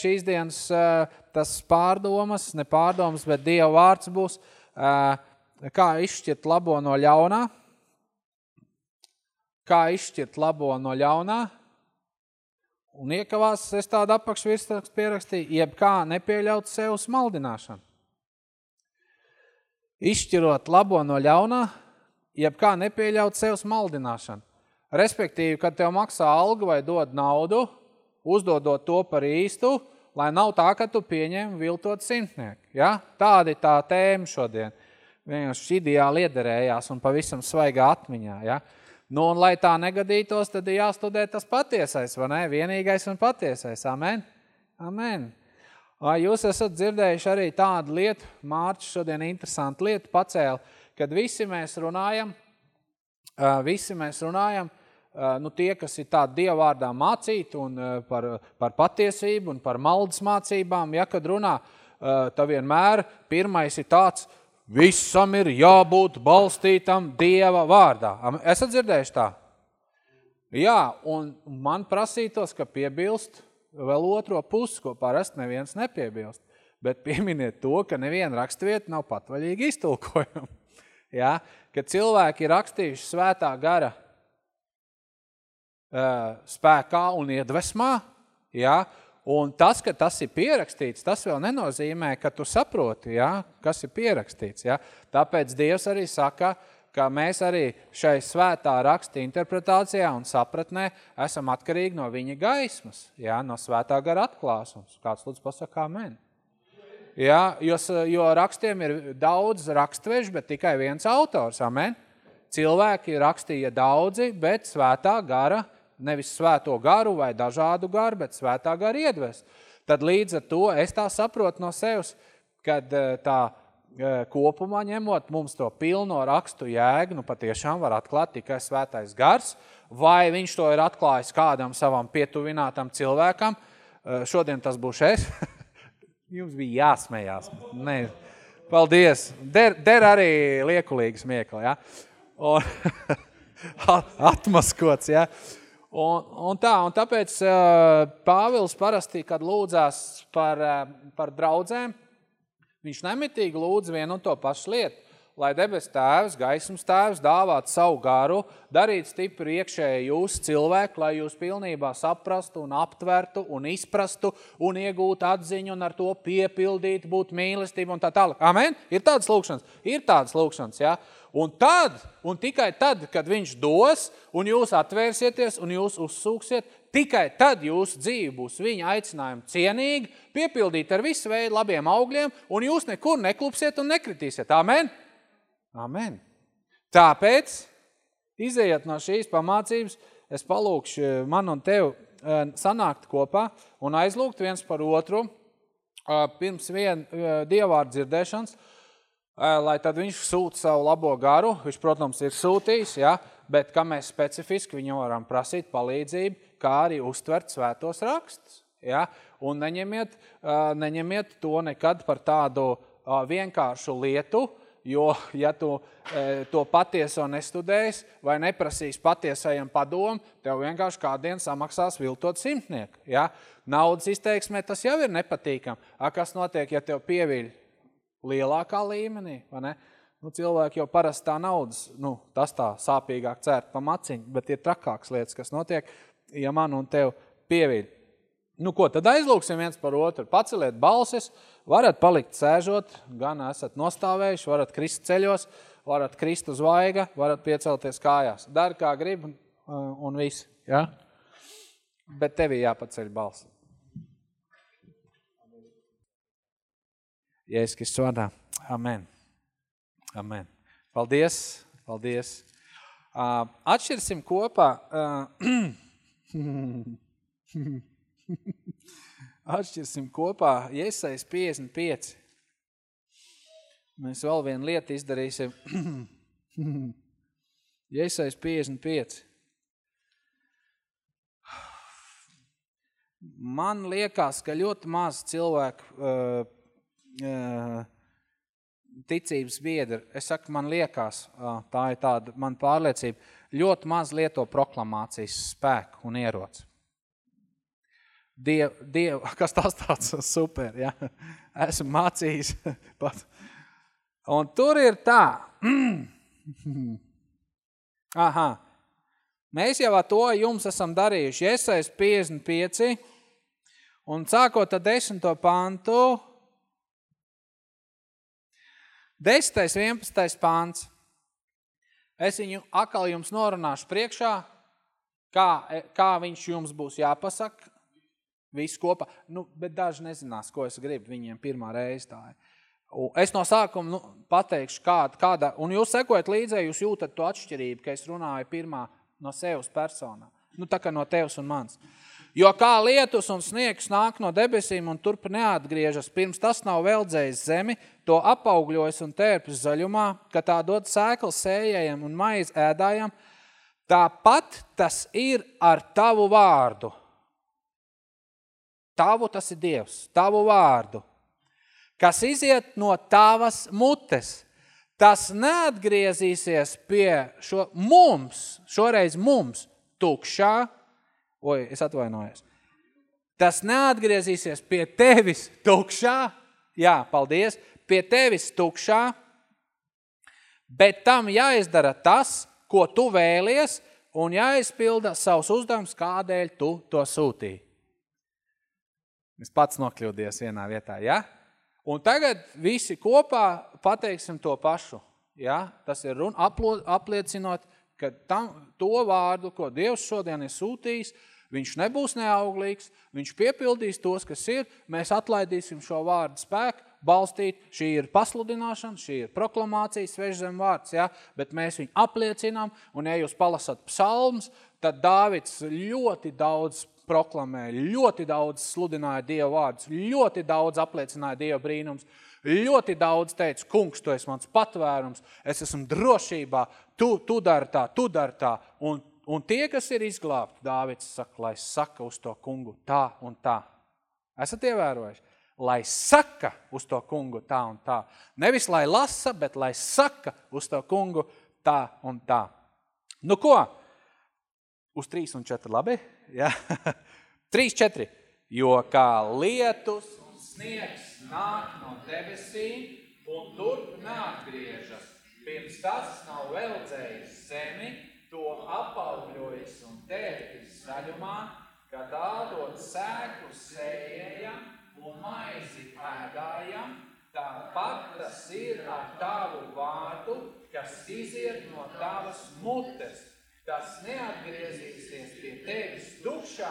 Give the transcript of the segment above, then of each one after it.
šīs dienas tas pārdomas, ne pārdomas, bet Dieva vārds būs, kā izšķirt labo no ļaunā, kā izšķirt labo no ļaunā, un iekavās es tādu apakšvirsrakstu pierakstīju, jeb kā nepieļaut sev smaldināšanu. Izšķirot labo no ļaunā, jeb kā nepieļaut sev smaldināšanu. Respektīvi, kad tev maksā algu vai dod naudu, uzdodot to par īstu, lai nav tā, ka tu pieņem viltot simtnieku. Ja? Tāda ir tā tēma šodien. Vienkārši ideāli iederējās un pavisam svaigā atmiņā. Ja? Nu, un lai tā negadītos, tad ir jāstudē tas patiesais, vai ne? Vienīgais un patiesais. Amen? Amen. Jūs esat dzirdējuši arī tādu lietu, Mārķis šodien interesantu lietu pacēla, kad visi mēs runājam, visi mēs runājam, nu, tie, kas ir tādi dievvārdā mācīti un par, par patiesību un par maldas mācībām, ja kad runā, tā vienmēr pirmais ir tāds, visam ir jābūt balstītam Dieva vārdā. Esat dzirdējuši tā? Jā, un man prasītos, ka piebilst vēl otro pusi, ko parasti neviens nepiebilst. Bet pieminiet to, ka neviena rakstvieta nav patvaļīgi iztulkojama. ja? Kad cilvēki ir rakstījuši svētā gara uh, spēkā un iedvesmā, ja? un tas, ka tas ir pierakstīts, tas vēl nenozīmē, ka tu saproti, ja? kas ir pierakstīts. Ja? Tāpēc Dievs arī saka, ka mēs arī šai svētā raksta interpretācijā un sapratnē esam atkarīgi no viņa gaismas, jā, no svētā gara atklāsums. Kāds lūdzu pasaka amen. Jā, jo, jo rakstiem ir daudz rakstveži, bet tikai viens autors, amen. Cilvēki rakstīja daudzi, bet svētā gara, nevis svēto garu vai dažādu garu, bet svētā gara iedves. Tad līdz ar to es tā saprotu no sevis, kad eh, tā kopumā ņemot, mums to pilno rakstu jēgu, nu patiešām var atklāt tikai svētais gars, vai viņš to ir atklājis kādam savam pietuvinātam cilvēkam. Šodien tas būs es. Jums bija jāsmējās. Ne. Paldies. Der, der arī liekulīgi smiekli, ja? Un, atmaskots, ja? Un, un tā, un tāpēc Pāvils parasti, kad lūdzās par, par draudzēm, Viņš nemitīgi lūdz vienu un to pašu lietu, lai debes tēvs, gaismas tēvs dāvāt savu garu, darīt stipri iekšēji jūs cilvēku, lai jūs pilnībā saprastu un aptvertu un izprastu un iegūtu atziņu un ar to piepildīt, būt mīlestību un tā tālāk. Amen? Ir tādas lūkšanas? Ir tādas lūkšanas, jā. Ja? Un tad, un tikai tad, kad viņš dos, un jūs atvērsieties, un jūs uzsūksiet, tikai tad jūsu dzīve būs viņa aicinājuma cienīga, piepildīt ar visu veidu labiem augļiem, un jūs nekur neklupsiet un nekritīsiet. Amen? Amen. Tāpēc, izējot no šīs pamācības, es palūkšu man un tev eh, sanākt kopā un aizlūgt viens par otru eh, pirms vien eh, dievvārdu dzirdēšanas, lai tad viņš sūta savu labo garu. Viņš, protams, ir sūtījis, ja, bet kā mēs specifiski viņam varam prasīt palīdzību, kā arī uztvert svētos rakstus. Ja? Un neņemiet, neņemiet to nekad par tādu vienkāršu lietu, jo, ja tu to patieso nestudēs vai neprasīs patiesajam padomu, tev vienkārši kādien samaksās viltot simtnieku. Ja? Naudas izteiksmē tas jau ir nepatīkam. A, kas notiek, ja tev pieviļ lielākā līmenī, vai ne? Nu, cilvēki jau parasti tā naudas, nu, tas tā sāpīgāk cērt pa maciņu, bet ir trakāks lietas, kas notiek, ja man un tev pievīd. Nu, ko, tad aizlūksim viens par otru. Paceliet balsis, varat palikt sēžot, gan esat nostāvējuši, varat krist ceļos, varat krist uz vaiga, varat piecelties kājās. Dari, kā grib, un, un viss, ja? Bet tev jāpaceļ balsi. Jēzus Kristus vārdā. Amen. Amen. Paldies. Paldies. Uh, atšķirsim kopā. Uh, atšķirsim kopā Iesais 55. Mēs vēl vienu lietu izdarīsim. Iesais 55. Man liekas, ka ļoti maz cilvēku uh, ticības biedri, es saku, man liekas, tā ir tāda man pārliecība, ļoti maz lieto proklamācijas spēku un ieroci. Diev, diev, kas tas tāds super, ja? Esmu mācījis pat. Un tur ir tā. Aha. Mēs jau to jums esam darījuši. Iesais 55 un sākot ar 10. pantu. 10. 11. pants. Es viņu akal jums norunāšu priekšā, kā, kā viņš jums būs jāpasaka, visu kopā. Nu, bet daži nezinās, ko es gribu, viņiem pirmā reize tā ir. Es no sākuma nu, pateikšu, kāda, kāda, un jūs sekojat līdzē, jūs jūtat to atšķirību, ka es runāju pirmā no sevas personā. Nu, tā kā no tevs un mans. Jo kā lietus un sniegs nāk no debesīm un turp neatgriežas, pirms tas nav veldzējis zemi, to apaugļojas un tērpjas zaļumā, ka tā dod sēklas sējējam un maiz ēdājam, tāpat tas ir ar tavu vārdu. Tavu tas ir Dievs, tavu vārdu kas iziet no tavas mutes. Tas neatgriezīsies pie šo mums, šoreiz mums, tukšā, oi, es atvainojos. Tas neatgriezīsies pie tevis tukšā, jā, paldies, pie tevis tukšā, bet tam jāizdara tas, ko tu vēlies, un jāizpilda savus uzdevums, kādēļ tu to sūtīji. Es pats nokļūdies vienā vietā, ja? Un tagad visi kopā pateiksim to pašu. Ja? Tas ir runa, apliecinot, ka tam, to vārdu, ko Dievs šodien ir sūtījis, viņš nebūs neauglīgs, viņš piepildīs tos, kas ir, mēs atlaidīsim šo vārdu spēku, balstīt, šī ir pasludināšana, šī ir proklamācija, svežzem vārds, ja? bet mēs viņu apliecinām, un ja jūs palasat psalms, tad Dāvids ļoti daudz proklamēja, ļoti daudz sludināja Dievu vārdus, ļoti daudz apliecināja Dievu brīnums, ļoti daudz teica, kungs, tu esi mans patvērums, es esmu drošībā, tu, tu dari tā, tu dari tā. Un, un tie, kas ir izglābti, Dāvids saka, lai saka uz to kungu tā un tā. Esat ievērojuši? Lai saka uz to kungu tā un tā. Nevis lai lasa, bet lai saka uz to kungu tā un tā. Nu ko? Uz trīs un četri labi? Ja? trīs, četri. Jo kā lietus un sniegs nāk no debesīm un turp neatgriežas, pirms tas nav veldzējis zemi, to apaugļojas un tērpis zaļumā, ka dādot sēku sējējam un maizi ēdājam, tāpat tas ir ar tavu vārdu, kas iziet no tavas mutes Tas neatgriezīsies pie tevis tukšā,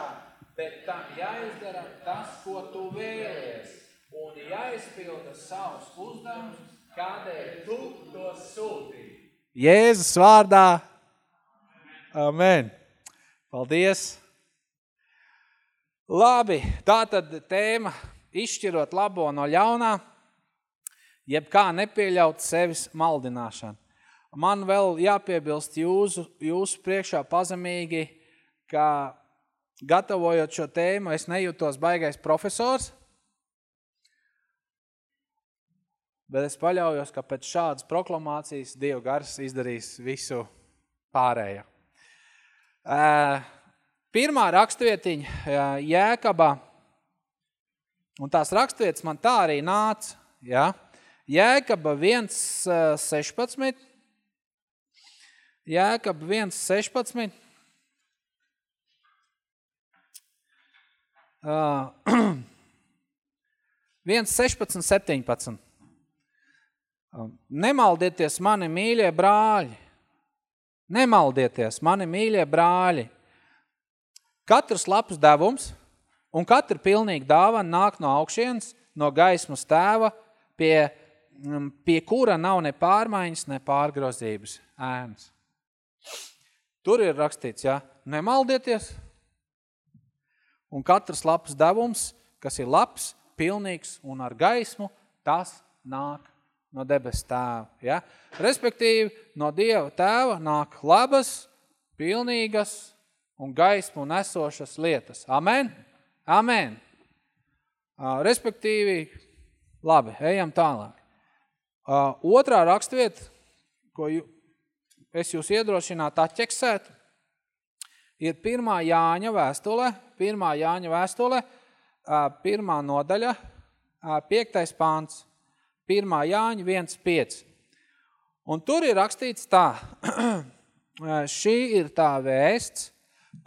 bet tam jāizdara tas, ko tu vēlies, un jāizpilda savus uzdevumus, kādēļ tu to sūtīji. Jēzus vārdā. Amen. Paldies. Labi, tā tad tēma izšķirot labo no ļaunā, jeb kā nepieļaut sevis maldināšanu. Man vēl jāpiebilst jūsu, jūsu priekšā pazemīgi, ka gatavojot šo tēmu, es nejūtos baigais profesors, bet es paļaujos, ka pēc šādas proklamācijas Dieva gars izdarīs visu pārējo. Pirmā rakstvietiņa Jēkaba, un tās rakstvietas man tā arī nāca, ja? Jēkaba 1.16, Jēkab 1.16. Uh, 1.16, 17. Nemaldieties mani mīļie brāļi. Nemaldieties mani mīļie brāļi. Katrs labs devums un katra pilnīga dāvana nāk no augšienes, no gaismas tēva, pie, pie kura nav ne pārmaiņas, ne pārgrozības ēnas. Tur ir rakstīts, ja, nemaldieties, un katrs labs devums, kas ir labs, pilnīgs un ar gaismu, tas nāk no debes tēva. Ja? Respektīvi, no Dieva tēva nāk labas, pilnīgas un gaismu nesošas lietas. Amen? Amen. Respektīvi, labi, ejam tālāk. Otrā rakstvieta, ko es jūs iedrošinātu atķeksēt, ir pirmā Jāņa vēstule, pirmā Jāņa vēstule, pirmā nodaļa, piektais pāns, pirmā Jāņa 1.5. Un tur ir rakstīts tā, šī ir tā vēsts,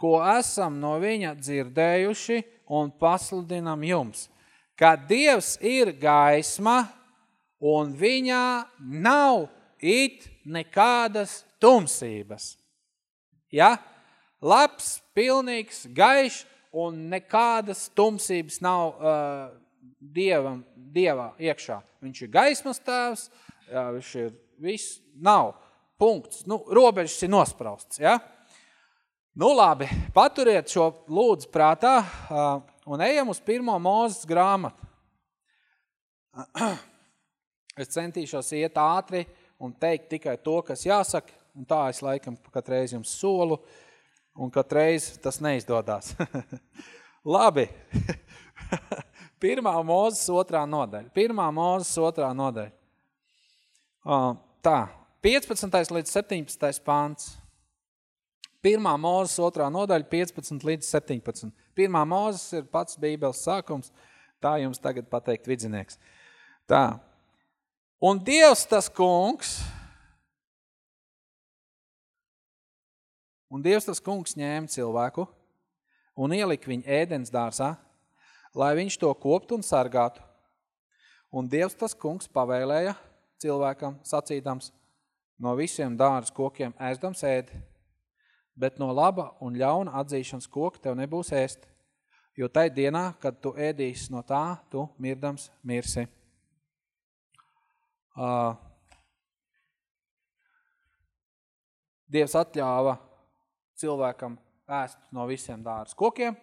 ko esam no viņa dzirdējuši un pasludinam jums, ka Dievs ir gaisma un viņā nav it nekādas tumsības. Ja? Labs, pilnīgs, gaišs un nekādas tumsības nav uh, dievam, dievā iekšā. Viņš ir gaismas tēvs, jā, viņš ir viss, nav punkts, nu, robežas ir nosprausts, ja? Nu labi, paturiet šo lūdzu prātā un ejam uz pirmo mūzes grāmatu. Es centīšos iet ātri un teikt tikai to, kas jāsaka, un tā es laikam katreiz jums solu, un katreiz tas neizdodas. Labi, pirmā mūzes otrā nodaļa. Pirmā mūzes otrā nodaļa. Tā, 15. līdz 17. pāns. Pirmā mūzes otrā nodaļa, 15 līdz 17. Pirmā mūzes ir pats Bībeles sākums, tā jums tagad pateikt vidzinieks. Tā. Un Dievs tas kungs, un Dievs tas kungs ņēma cilvēku un ielika viņu ēdens dārsā, lai viņš to koptu un sargātu. Un Dievs tas kungs pavēlēja cilvēkam sacīdams, no visiem dāras kokiem ēstams ēdi, bet no laba un ļauna atzīšanas koka tev nebūs ēst, jo tai dienā, kad tu ēdīsi no tā, tu mirdams mirsi. Uh, Dievs atļāva cilvēkam ēst no visiem dāras kokiem,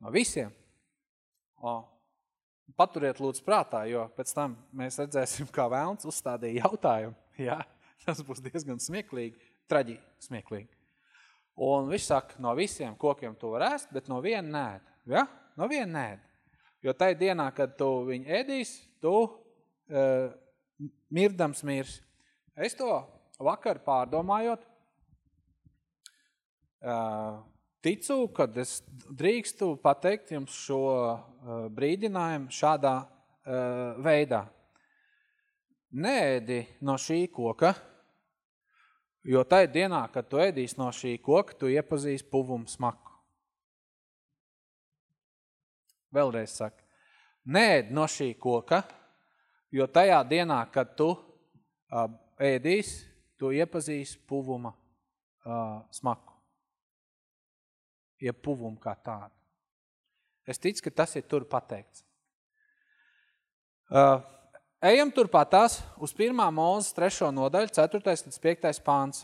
no visiem. O, paturiet lūdzu prātā, jo pēc tam mēs redzēsim, kā vēlns uzstādīja jautājumu. Jā, tas būs diezgan smieklīgi, traģi smieklīgi. Un viņš saka, no visiem kokiem tu var ēst, bet no viena nēd. Ja? No viena nēd. Jo tai dienā, kad tu viņu ēdīs, tu uh, mirdams mirs. Es to vakar pārdomājot, uh, ticu, kad es drīkstu pateikt jums šo uh, brīdinājumu šādā uh, veidā. Nēdi no šī koka, Jo tai dienā, kad tu ēdīs no šī koka, tu iepazīsi puvumu smaku. Vēlreiz saka, nēd no šī koka, jo tajā dienā, kad tu uh, ēdīs, tu iepazīsi puvuma smaku. Ja puvumu kā tādu. Es ticu, ka tas ir tur pateikts. Uh, Ejam turpatās uz 1. mūzes 3. nodaļu, 4. līdz 5. pāns.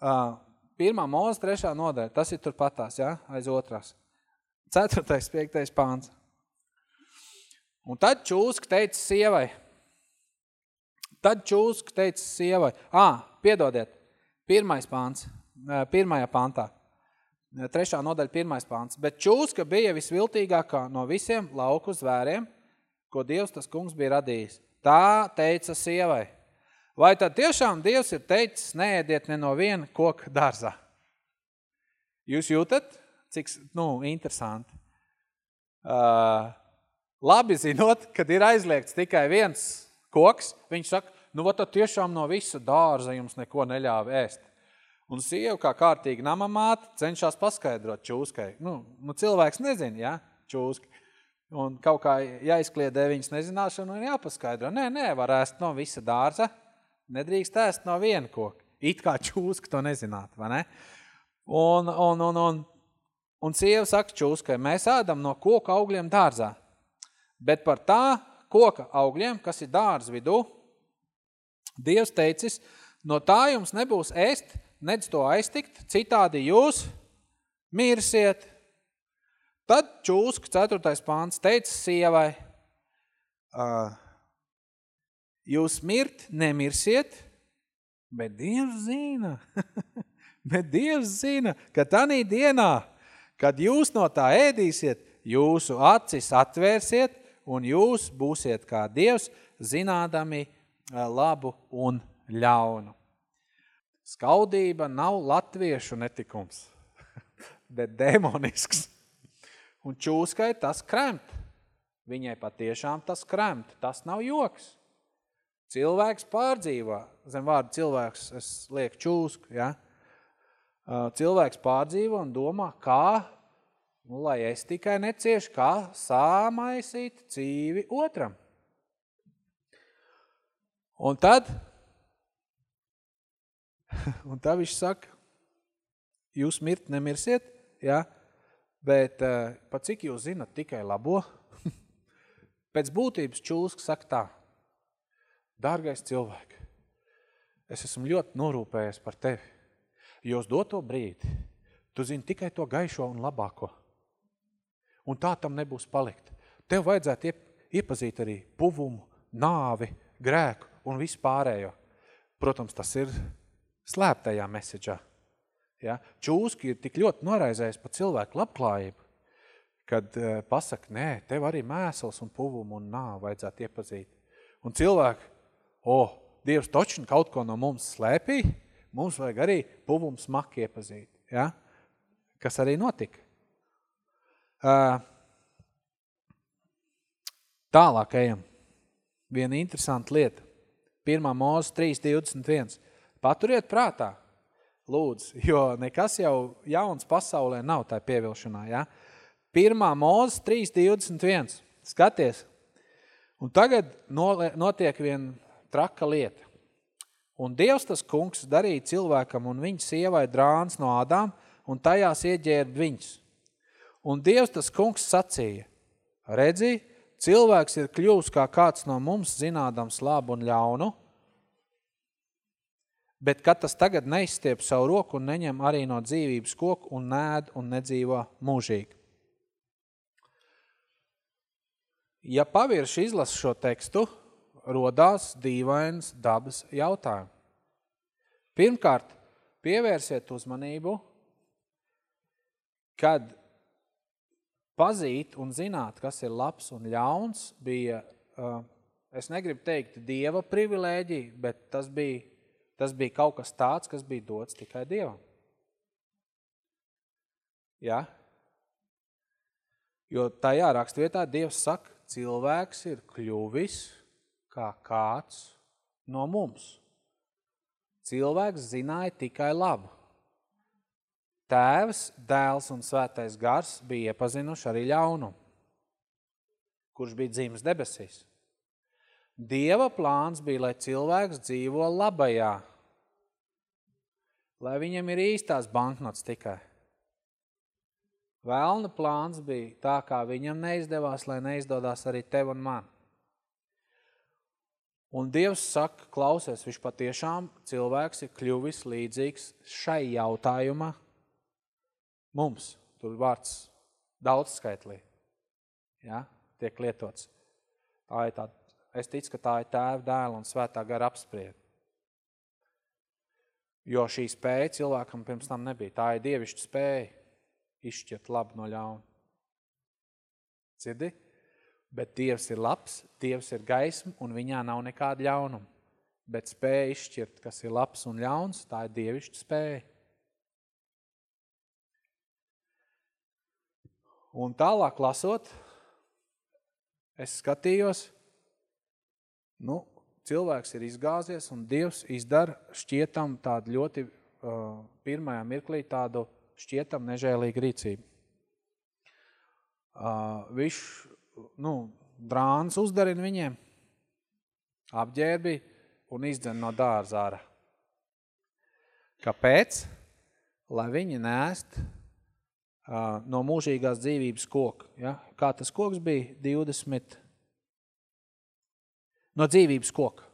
Uh, 1. mūzes 3. nodaļa, tas ir turpatās, ja? aiz otrās. 4. 5. pāns. Un tad čūsk teica sievai. Tad čūsk teica sievai. Ā, piedodiet, pirmais pāns, pirmajā pāntā. Trešā nodaļa, pirmais pāns. Bet čūska bija visviltīgākā no visiem lauku zvēriem, ko Dievs tas kungs bija radījis. Tā teica sievai. Vai tad tiešām Dievs ir teicis, neēdiet ne no viena koka dārzā? Jūs jūtat, cik, nu, interesanti. Uh, labi zinot, kad ir aizliegts tikai viens koks, viņš saka, nu, va tad tiešām no visa dārza jums neko neļāva ēst. Un sieva, kā kārtīgi namamāte, cenšas paskaidrot čūskai. Nu, nu cilvēks nezina, ja, čūski. Un kaut kā jāizkliedē viņas nezināšanu un jāpaskaidro. Nē, nē, var ēst no visa dārza, nedrīkst ēst no viena koka. It kā čūski to nezināt, vai ne? Un, un, un, un, un sieva saka čūskai, mēs ēdam no koka augļiem dārzā. Bet par tā koka augļiem, kas ir dārza vidū, Dievs teicis, no tā jums nebūs ēst, nedz to aiztikt, citādi jūs mirsiet. Tad čūsk, 4. pāns, teica sievai, jūs mirt nemirsiet, bet Dievs zina, bet Dievs zina, ka tanī dienā, kad jūs no tā ēdīsiet, jūsu acis atvērsiet un jūs būsiet kā Dievs, zinādami labu un ļaunu. Skaudība nav latviešu netikums. bet demonisks. Un čūskai tas kremt. Viņai patiešām tas kremt. Tas nav joks. Cilvēks pārdzīvo. Zem vārdu cilvēks, es lieku čūsku, ja? Cilvēks pārdzīvo un domā, kā, nu, lai es tikai neciešu, kā sāmaisīt dzīvi otram. Un tad, un tad viņš saka, jūs mirt nemirsiet, ja? bet uh, pa cik jūs zinat tikai labo? Pēc būtības čūska saka tā, dārgais cilvēki, es esmu ļoti norūpējies par tevi, uz doto brīdi tu zini tikai to gaišo un labāko. Un tā tam nebūs palikt. Tev vajadzētu iepazīt arī puvumu, nāvi, grēku un visu pārējo. Protams, tas ir slēptajā meseģā. Ja? Čūski ir tik ļoti noraizējis par cilvēku labklājību, kad uh, pasaka, nē, tev arī mēsls un puvumu un nā vajadzētu iepazīt. Un cilvēki, o, oh, Dievs točin kaut ko no mums slēpī, mums vajag arī puvumu smaki iepazīt. Ja? Kas arī notika. Uh, tālāk ejam. Viena interesanta lieta. 1. mūzes 3.21. Paturiet prātā, lūdzu, jo nekas jau jauns pasaulē nav tā pievilšanā, ja? 1. mūzes 3.21. Skaties. Un tagad notiek viena traka lieta. Un Dievs tas kungs darīja cilvēkam un viņa sievai drāns no ādām, un tajās ieģērb viņus. Un Dievs tas kungs sacīja, redzi, cilvēks ir kļūst kā kāds no mums zinādams labu un ļaunu, bet kad tas tagad neizstiep savu roku un neņem arī no dzīvības koku un nēd un nedzīvo mūžīgi. Ja pavirši izlas šo tekstu, rodās dīvains dabas jautājumu. Pirmkārt, pievērsiet uzmanību, kad pazīt un zināt, kas ir labs un ļauns, bija, es negribu teikt, dieva privilēģija, bet tas bija Tas bija kaut kas tāds, kas bija dots tikai Dievam. Ja? Jo tajā rakstvietā Dievs saka, cilvēks ir kļuvis kā kāds no mums. Cilvēks zināja tikai labu. Tēvs, dēls un svētais gars bija iepazinuši arī ļaunumu, kurš bija dzīves debesīs. Dieva plāns bija, lai cilvēks dzīvo labajā, lai viņam ir īstās banknots tikai. Vēlna plāns bija tā, kā viņam neizdevās, lai neizdodās arī tev un man. Un Dievs saka, klausies, viņš patiešām cilvēks ir kļuvis līdzīgs šai jautājumā mums. Tur vārds daudz skaitlī. Ja, tiek lietots. Tā ir tāda es ticu, ka tā ir tēva, dēla un svētā gara apsprieda. Jo šī spēja cilvēkam pirms tam nebija. Tā ir dievišķa spēja izšķirt labu no ļauna. Dzirdi? Bet Dievs ir labs, Dievs ir gaisma un viņā nav nekāda ļaunuma. Bet spēja izšķirt, kas ir labs un ļauns, tā ir dievišķa spēja. Un tālāk lasot, es skatījos, nu, cilvēks ir izgāzies un Dievs izdara šķietam tādu ļoti uh, pirmajā mirklī tādu šķietam nežēlīgu rīcību. Uh, viņš, nu, drāns uzdarina viņiem, apģērbi un izdzen no dārza ārā. Kāpēc? Lai viņi nēst no mūžīgās dzīvības koka. Ja? Kā tas koks bija? 20 no dzīvības koka.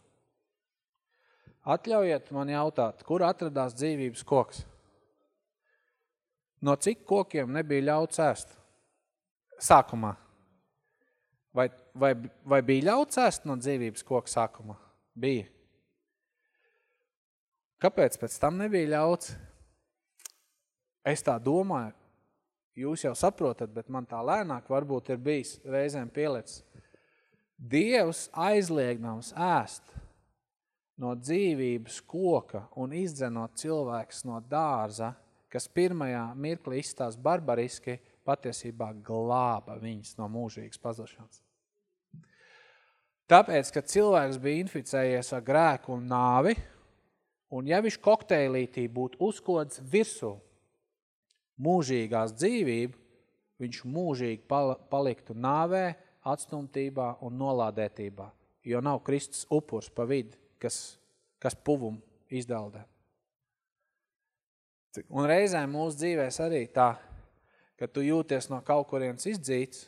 Atļaujiet man jautāt, kur atradās dzīvības koks? No cik kokiem nebija ļauts ēst? Sākumā. Vai, vai, vai bija ļauts ēst no dzīvības koka sākumā? Bija. Kāpēc pēc tam nebija ļauts? Es tā domāju, jūs jau saprotat, bet man tā lēnāk varbūt ir bijis reizēm pielicis. Dievs aizliegdams ēst no dzīvības koka un izdzenot cilvēks no dārza, kas pirmajā mirklī izstās barbariski, patiesībā glāba viņas no mūžīgas pazušanas. Tāpēc, ka cilvēks bija inficējies ar grēku un nāvi, un ja viņš kokteilītī būtu uzkods virsū mūžīgās dzīvību, viņš mūžīgi paliktu nāvē, atstumtībā un nolādētībā, jo nav Kristus upurs pa vidi, kas, kas puvumu izdaldē. Un reizēm mūsu dzīvēs arī tā, ka tu jūties no kaut kurienes izdzīts,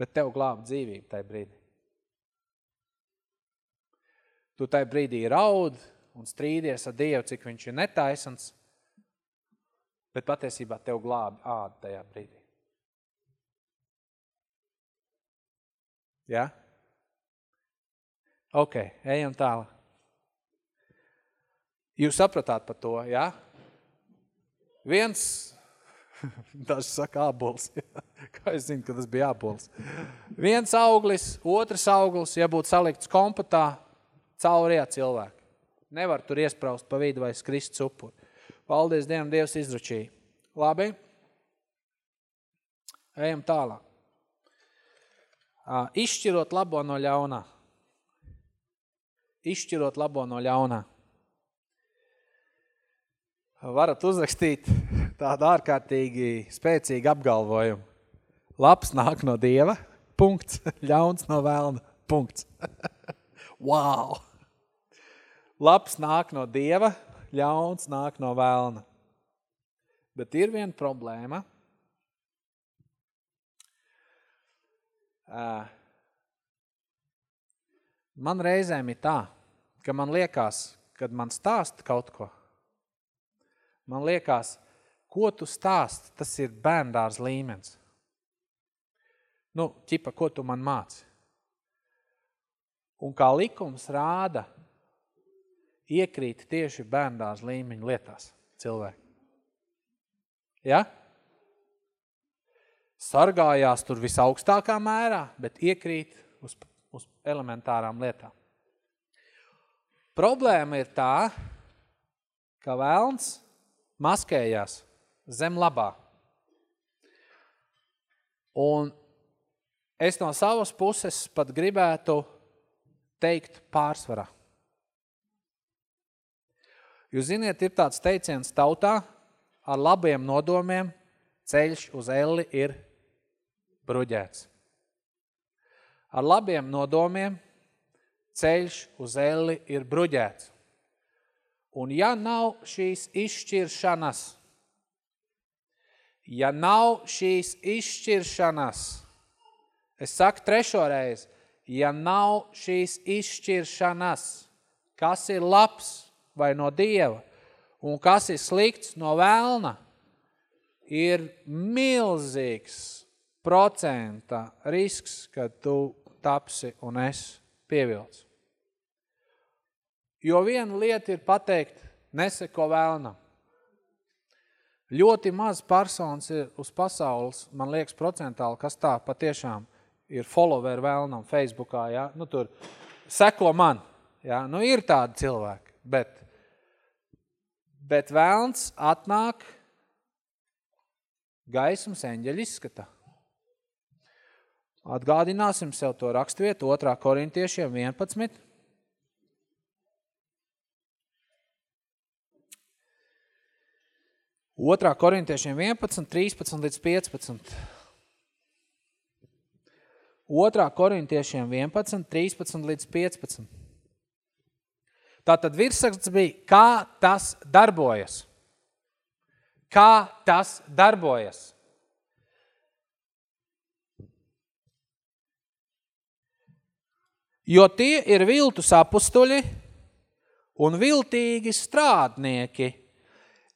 bet tev glāb dzīvību tajā brīdī. Tu tajā brīdī raud un strīdies ar Dievu, cik viņš ir netaisans, bet patiesībā tev glābi ādu tajā brīdī. Ja? Ok, ejam tālāk. Jūs sapratāt par to, ja? Viens, daži saka ābols, kā es zinu, ka tas bija ābols. Viens auglis, otrs auglis, ja būtu salikts kompatā, caurijā cilvēku. Nevar tur iespraust pa vidu vai skrist upuri. Paldies Dievam, Dievs izručīja. Labi? Ejam tālāk. Izšķirot labo no ļaunā. Izšķirot labo no ļaunā. Varat uzrakstīt tādu ārkārtīgi spēcīgu apgalvojumu. Labs nāk no Dieva, punkts. Ļauns no vēlna, punkts. wow! Labs nāk no Dieva, ļauns nāk no vēlna. Bet ir viena problēma – Man reizēm ir tā, ka man liekas, kad man stāst kaut ko, man liekas, ko tu stāst, tas ir bērndārs līmenis. Nu, ķipa, ko tu man māci? Un kā likums rāda, iekrīt tieši bērndārs līmeņa lietās cilvēki. Ja? sargājās tur visaugstākā mērā, bet iekrīt uz, uz elementārām lietām. Problēma ir tā, ka vēlns maskējās zem labā. Un es no savas puses pat gribētu teikt pārsvarā. Jūs ziniet, ir tāds teiciens tautā, ar labiem nodomiem ceļš uz elli ir bruģēts. Ar labiem nodomiem ceļš uz elli ir bruģēts. Un ja nav šīs izšķiršanas, ja nav šīs izšķiršanas, es saku trešo reizi, ja nav šīs izšķiršanas, kas ir labs vai no Dieva un kas ir slikts no vēlna, ir milzīgs procenta risks, ka tu tapsi un es pievilc. Jo viena lieta ir pateikt, neseko vēlnam. Ļoti maz personas ir uz pasaules, man liekas, procentāli, kas tā patiešām ir follower vēlnam Facebookā, ja? nu tur seko man, ja? nu ir tādi cilvēki, bet, bet vēlns atnāk gaismas eņģeļa izskatā. Atgādināsim sev to rakstvietu 2. korintiešiem 11. Otrā korintiešiem 11, 13 līdz 15. Otrā korintiešiem 11, 13 līdz 15. Tātad virsraksts bija, kā tas darbojas. Kā tas darbojas. jo tie ir viltus apustuļi un viltīgi strādnieki,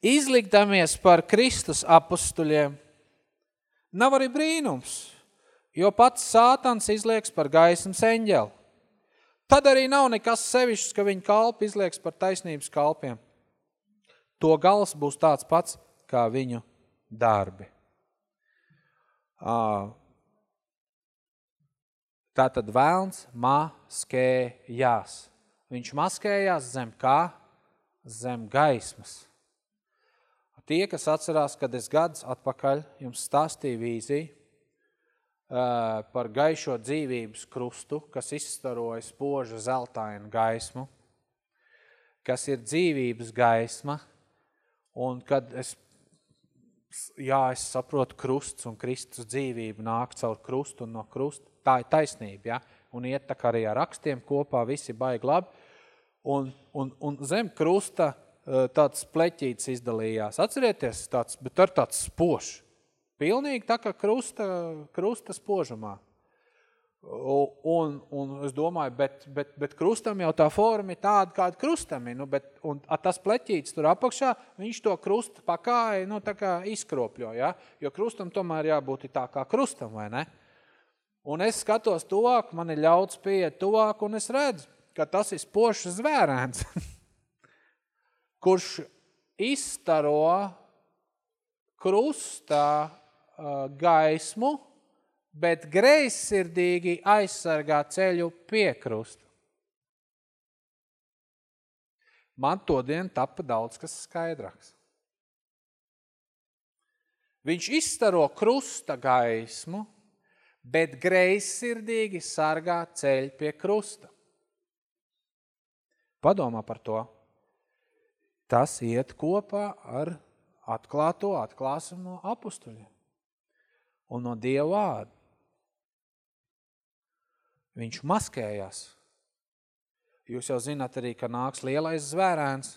izlikdamies par Kristus apustuļiem. Nav arī brīnums, jo pats sātans izlieks par gaismas eņģeli. Tad arī nav nekas sevišķs, ka viņa kalpi izlieks par taisnības kalpiem. To gals būs tāds pats, kā viņu darbi. Tātad vēlns maskējās. Viņš maskējās zem kā? Zem gaismas. tie, kas atcerās, kad es gads atpakaļ jums stāstīju vīziju par gaišo dzīvības krustu, kas izstaroja spoža zeltainu gaismu, kas ir dzīvības gaisma, un kad es, jā, es saprotu krusts un Kristus dzīvība nāk caur krustu un no krusta, tā ir taisnība, ja? un iet tā kā arī ar rakstiem kopā, visi baigi labi, un, un, un zem krusta tāds pleķīts izdalījās. Atcerieties, tāds, bet ar tāds spošs. Pilnīgi tā kā krusta, krusta spožumā. Un, un es domāju, bet, bet, bet krustam jau tā forma ir tāda, kāda krustam ir. Nu, bet, un tas pleķītis tur apakšā, viņš to krustu pakāja, nu, tā kā izkropļo, ja? jo krustam tomēr jābūt tā kā krustam, vai ne? Un es skatos tuvāk, man ir ļauts pieiet tuvāk, un es redzu, ka tas ir spošs zvērēns, kurš izstaro krustā gaismu, bet greizsirdīgi aizsargā ceļu piekrustu. Man todien tapa daudz kas skaidrāks. Viņš izstaro krusta gaismu, bet greizsirdīgi sargā ceļu pie krusta. Padomā par to. Tas iet kopā ar atklāto atklāsumu no apustuļiem un no Dieva vārda. Viņš maskējās. Jūs jau zināt arī, ka nāks lielais zvērēns.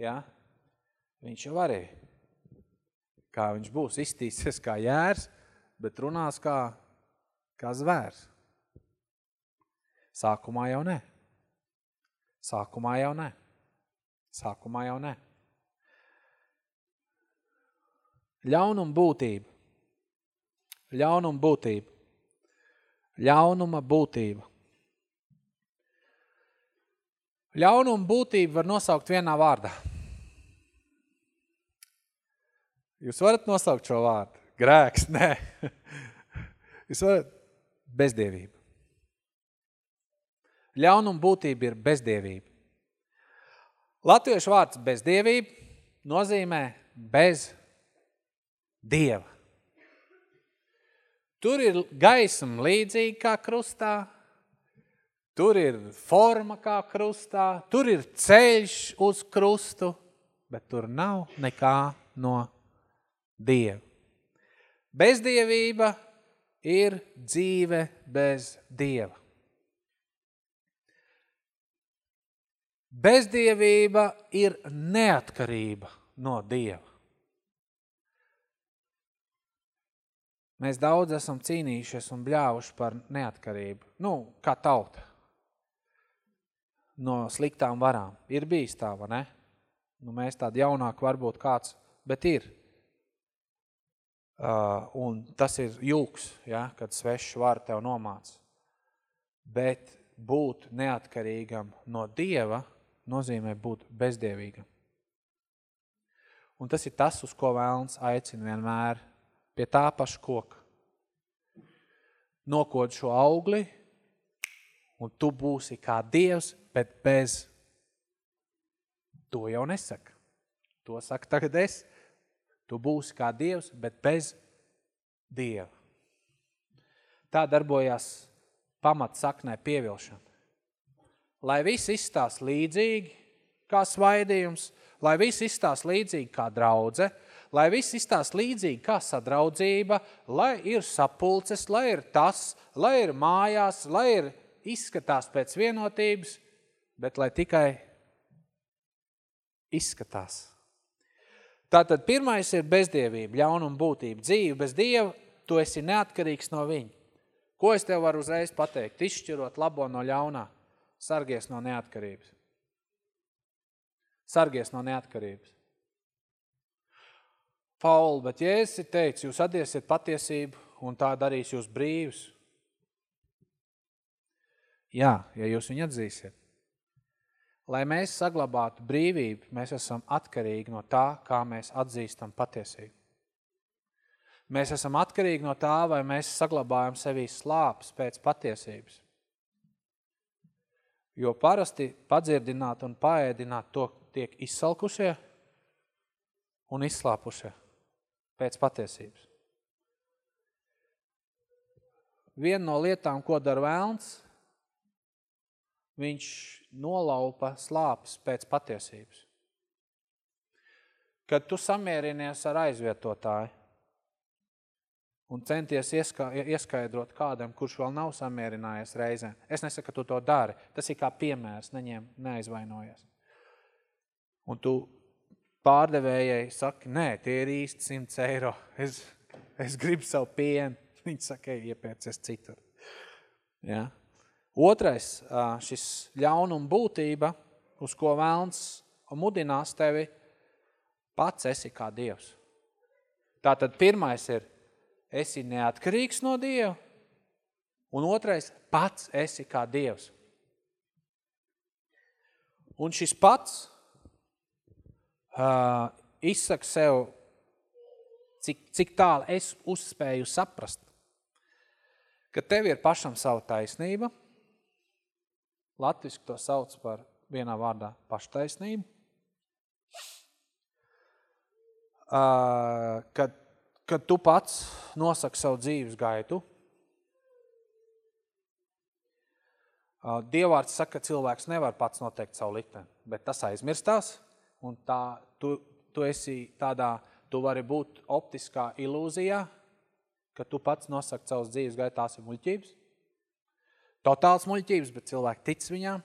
Ja? Viņš jau arī. Kā viņš būs iztīsies kā jērs, bet runās kā, kā zvērs. Sākumā jau ne. Sākumā jau ne. Sākumā jau ne. Ļaunuma būtība. Ļaunuma būtība ļaunuma būtība. Ļaunuma būtība var nosaukt vienā vārdā. Jūs varat nosaukt šo vārdu? Grēks? Nē. Jūs varat bezdievība. Ļaunuma būtība ir bezdievība. Latviešu vārds bezdievība nozīmē bez dieva. Tur ir gaisma līdzīgi kā krustā, tur ir forma kā krustā, tur ir ceļš uz krustu, bet tur nav nekā no Dieva. Bezdievība ir dzīve bez Dieva. Bezdievība ir neatkarība no Dieva. Mēs daudz esam cīnījušies un bļāvuši par neatkarību. Nu, kā tauta. No sliktām varām. Ir bijis tā, vai ne? Nu, mēs tādi jaunāki varbūt kāds, bet ir. Uh, un tas ir jūks, ja, kad svešs var tev nomāc. Bet būt neatkarīgam no Dieva nozīmē būt bezdievīgam. Un tas ir tas, uz ko vēlns aicina vienmēr pie tā paša koka. Nokod šo augli, un tu būsi kā Dievs, bet bez. To jau nesaka. To saka tagad es. Tu būsi kā Dievs, bet bez Dieva. Tā darbojās pamat saknē pievilšana. Lai viss izstās līdzīgi kā svaidījums, lai viss izstās līdzīgi kā draudze, lai viss izstās līdzīgi kā sadraudzība, lai ir sapulces, lai ir tas, lai ir mājās, lai ir izskatās pēc vienotības, bet lai tikai izskatās. Tātad pirmais ir bezdievība, ļaunuma būtība. Dzīve bez Dieva, tu esi neatkarīgs no viņa. Ko es tev varu uzreiz pateikt? Izšķirot labo no ļaunā, sargies no neatkarības. Sargies no neatkarības. Pauli, bet Jēzus ir teicis, jūs atdiesiet patiesību un tā darīs jūs brīvs. Jā, ja jūs viņu atzīsiet. Lai mēs saglabātu brīvību, mēs esam atkarīgi no tā, kā mēs atzīstam patiesību. Mēs esam atkarīgi no tā, vai mēs saglabājam sevī slāpes pēc patiesības. Jo parasti padzirdināt un paēdināt to tiek izsalkušie – un izslāpušie pēc patiesības. Viena no lietām, ko dara vēlns, viņš nolaupa slāpes pēc patiesības. Kad tu samierinies ar aizvietotāju un centies ieskaidrot kādam, kurš vēl nav samierinājies reizē. Es nesaku, ka tu to dari. Tas ir kā piemērs, neņem, neaizvainojies. Un tu pārdevējai saki, nē, tie ir īsti 100 eiro. Es, es gribu savu pienu. Viņi saka, ej, iepērcies citur. Ja? Otrais, šis ļaunuma būtība, uz ko vēlns mudinās tevi, pats esi kā Dievs. Tātad pirmais ir, esi neatkarīgs no Dieva, un otrais, pats esi kā Dievs. Un šis pats uh, izsaka sev, cik, cik tālu es uzspēju saprast, ka tev ir pašam sava taisnība, latviski to sauc par vienā vārdā paštaisnību, uh, kad, kad tu pats nosaki savu dzīves gaitu, uh, Dievvārds saka, ka cilvēks nevar pats noteikt savu likteni, bet tas aizmirstās, un tā, tu, tu esi tādā, tu vari būt optiskā ilūzijā, ka tu pats nosaki savus dzīves gaitu, tās ir muļķības. Totāls muļķības, bet cilvēki tic viņām.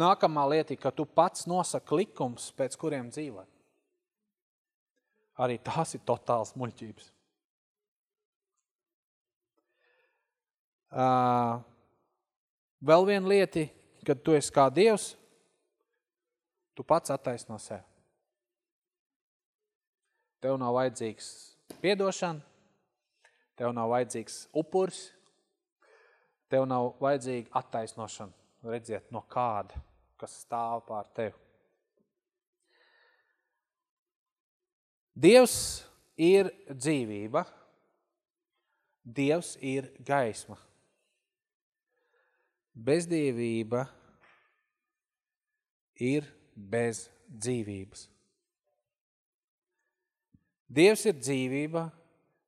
Nākamā lieta ka tu pats nosaki likums, pēc kuriem dzīvot. Arī tās ir totāls muļķības. Vēl viena lieta, kad tu esi kā Dievs, tu pats attaisno sev. Tev nav vajadzīgs piedošana, tev nav vajadzīgs upurs, tev nav vajadzīga attaisnošana, redziet, no kāda, kas stāv pār tevi. Dievs ir dzīvība, Dievs ir gaisma. Bezdīvība ir bez dzīvības. Dievs ir dzīvība,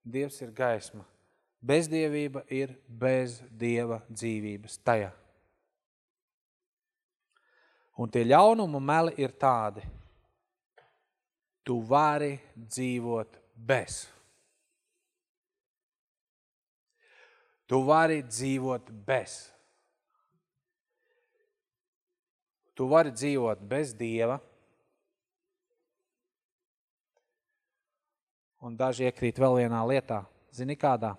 Dievs ir gaisma. Bezdievība ir bez Dieva dzīvības tajā. Un tie ļaunuma meli ir tādi. Tu vari dzīvot bez. Tu vari dzīvot bez. Tu vari dzīvot bez Dieva, un daži iekrīt vēl vienā lietā. Zini kādā?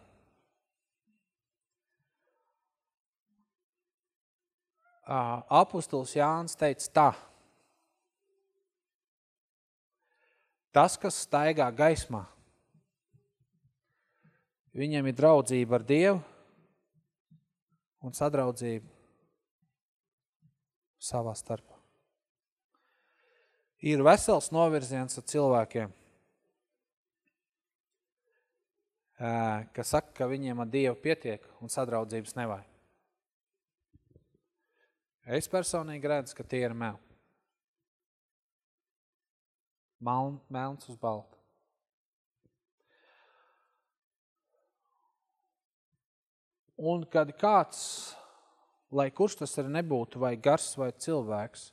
Apustuls Jānis teica tā. Tas, kas staigā gaismā, viņiem ir draudzība ar Dievu un sadraudzība savā starpā. Ir vesels novirziens ar cilvēkiem – kas saka, ka viņiem ar Dievu pietiek un sadraudzības nevajag. Es personīgi redzu, ka tie ir meli. Melns uz balta. Un kad kāds, lai kurš tas arī nebūtu, vai gars vai cilvēks,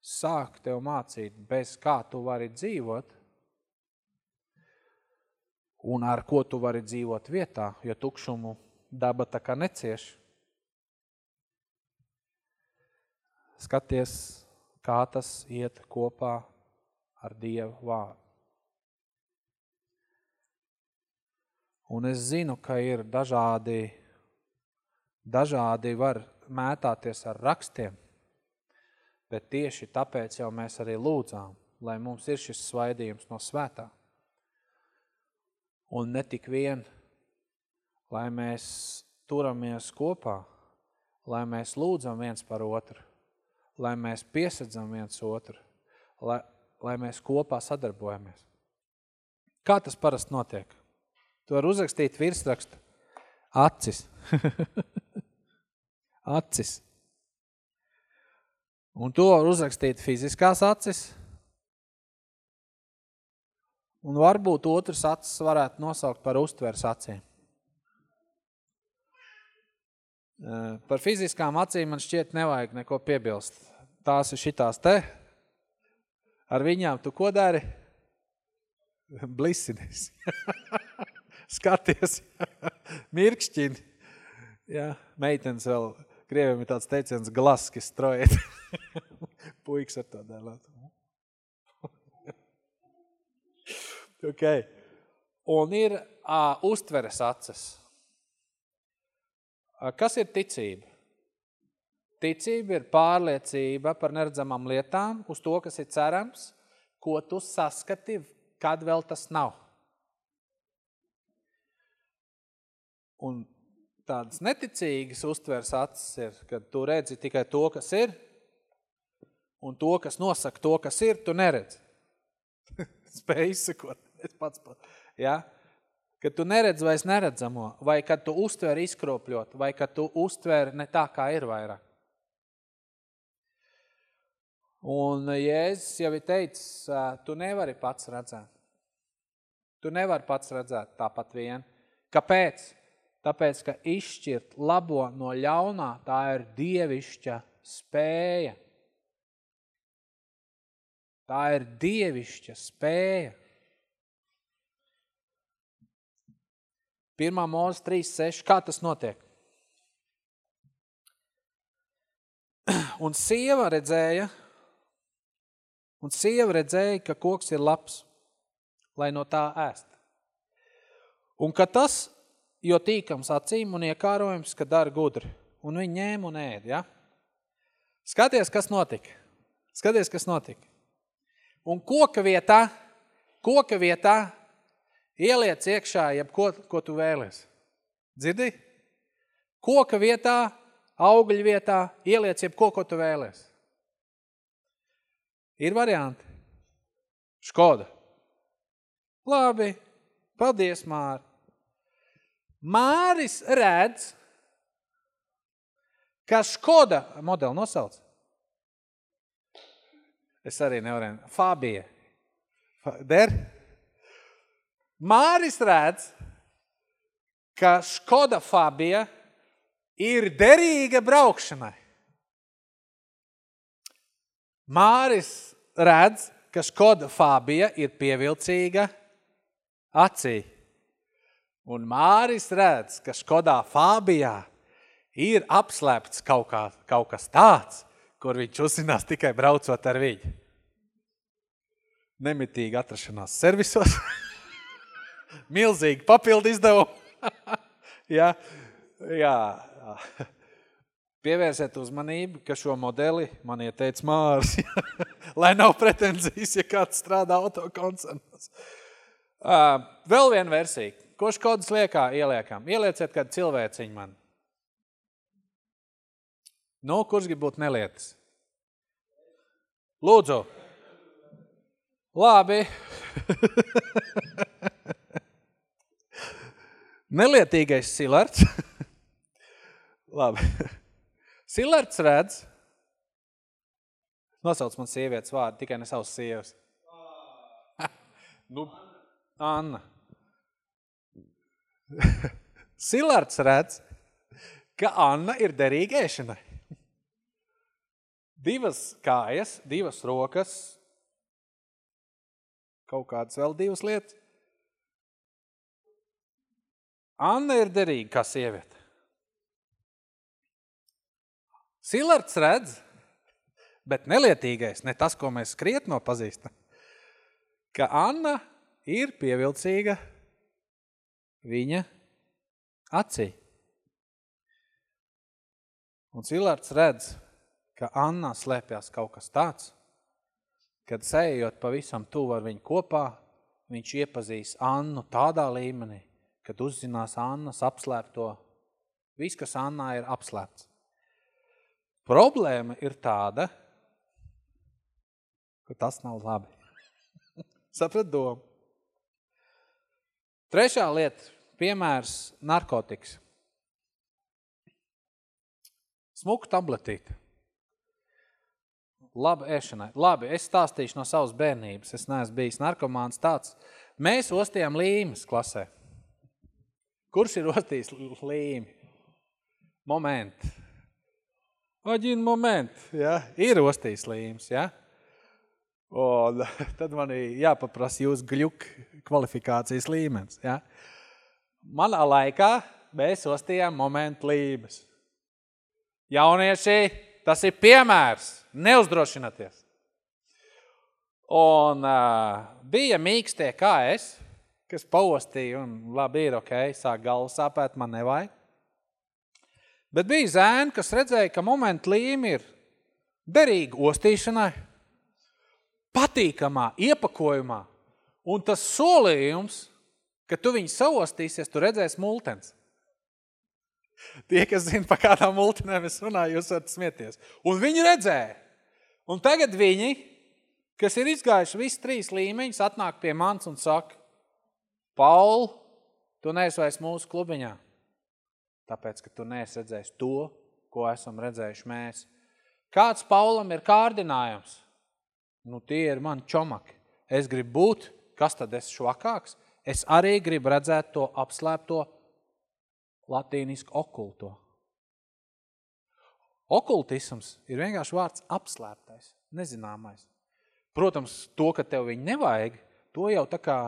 sāk tev mācīt, bez kā tu vari dzīvot, un ar ko tu vari dzīvot vietā, jo tukšumu daba tā kā necieš. Skaties, kā tas iet kopā ar Dievu vārdu. Un es zinu, ka ir dažādi, dažādi var mētāties ar rakstiem, bet tieši tāpēc jau mēs arī lūdzām, lai mums ir šis svaidījums no svētā. Un ne tik vien, lai mēs turamies kopā, lai mēs lūdzam viens par otru, lai mēs piesadzam viens otru, lai, lai mēs kopā sadarbojamies. Kā tas parasti notiek? Tu var uzrakstīt virsrakstu acis. acis. Un to var uzrakstīt fiziskās acis Un varbūt otrs acis varētu nosaukt par uztveres acīm. Par fiziskām acīm man šķiet nevajag neko piebilst. Tās ir šitās te. Ar viņām tu ko dari? Blisinies. Skaties. Mirkšķini. Jā, meitenes vēl, krieviem ir tāds teiciens glaski strojiet. Puiks ar to dēlēt. ok. Un ir uh, uztveres acis. Kas ir ticība? Ticība ir pārliecība par neredzamām lietām, uz to, kas ir cerams, ko tu saskati, kad vēl tas nav. Un tādas neticīgas uztveres acis ir, kad tu redzi tikai to, kas ir, un to, kas nosaka to, kas ir, tu neredzi. Spēj izsakot, es pats pat. Ja? Kad tu neredzi vairs neredzamo, vai kad tu uztveri izkropļot, vai kad tu uztveri ne tā, kā ir vairāk. Un Jēzus jau ir teicis, tu nevari pats redzēt. Tu nevari pats redzēt tāpat vien. Kāpēc? Tāpēc, ka izšķirt labo no ļaunā, tā ir dievišķa spēja. Tā ir dievišķa spēja. 1. mūzes 3.6. Kā tas notiek? Un sieva redzēja, un sieva redzēja, ka koks ir labs, lai no tā ēst. Un ka tas, jo tīkams acīm un iekārojums, ka dara gudri. Un viņi ņēma un ēd, ja? Skaties, kas notika. Skaties, kas notika. Un koka vietā, koka vietā ieliec iekšā jebko, ko tu vēlies. Dzirdi? Koka vietā, augļu vietā ieliec jebko, ko tu vēlies. Ir varianti. Škoda. Labi, paldies, Māri. Māris redz, ka Škoda modeli nosauc. Es arī nevarēju. Fabija. Der? Māris redz, ka Škoda Fabija ir derīga braukšanai. Māris redz, ka Škoda Fabija ir pievilcīga acī. Un Māris redz, ka Škodā Fabijā ir apslēpts kaut, kā, kaut kas tāds, kur viņš uzzinās tikai braucot ar viņu. Nemitīgi atrašanās servisos. Milzīgi papildu izdevumu. jā, jā. Pievērsiet uzmanību, ka šo modeli man ieteica Mārs, lai nav pretenzijas, ja kāds strādā autokoncernos. Uh, vēl viena versija. Ko škodas liekā ieliekam? Ielieciet kādu cilvēciņu man. Nu, kurš grib būt nelietis? Lūdzu. Labi. Nelietīgais silards. Labi. Silards redz. Nosauc man sievietes vārdu, tikai ne savas sievas. nu, Anna. Silards redz, ka Anna ir derīga ēšanai divas kājas, divas rokas, kaut kādas vēl divas lietas. Anna ir derīga kā sieviete. Silards redz, bet nelietīgais, ne tas, ko mēs krietno pazīstam, ka Anna ir pievilcīga viņa acī. Un Silards redz, ka Annā slēpjas kaut kas tāds, kad sējot pavisam tuvu ar viņu kopā, viņš iepazīs Annu tādā līmenī, kad uzzinās Annas apslēpto, viss, kas Annā ir apslēpts. Problēma ir tāda, ka tas nav labi. Saprat domu. Trešā lieta, piemērs narkotikas. Smuku tabletīte laba ēšanai. Labi, es stāstīšu no savas bērnības. Es neesmu bijis narkomāns tāds, Mēs ostījām līmes klasē. Kurš ir ostījis līmi? Moment. Aģina moment, ja? Ir ostījis līmes, ja? Un tad man jāpaprasa jūs gļuk kvalifikācijas līmenis, ja? Manā laikā mēs ostījām momentu līmes. Jaunieši, tas ir piemērs, neuzdrošināties. Un uh, bija mīkstie kā es, kas paostīja un labi ir, ok, sāk galvu sāpēt, man nevajag. Bet bija zēni, kas redzēja, ka momentu līme ir derīga ostīšanai, patīkamā iepakojumā, un tas solījums, ka tu viņu saostīsies, tu redzēsi multens. Tie, kas zina, pa kādām multinēm es runāju, jūs varat smieties. Un viņi redzēja. Un tagad viņi, kas ir izgājuši visi trīs līmeņus, atnāk pie mans un saka, Paul, tu neesi vairs mūsu klubiņā, tāpēc, ka tu neesi redzējis to, ko esam redzējuši mēs. Kāds Paulam ir kārdinājums? Nu, tie ir mani čomaki. Es gribu būt, kas tad es švakāks? Es arī gribu redzēt to apslēpto latīnisku okulto. Okultisms ir vienkārši vārds apslēptais, nezināmais. Protams, to, ka tev viņu nevajag, to jau tā kā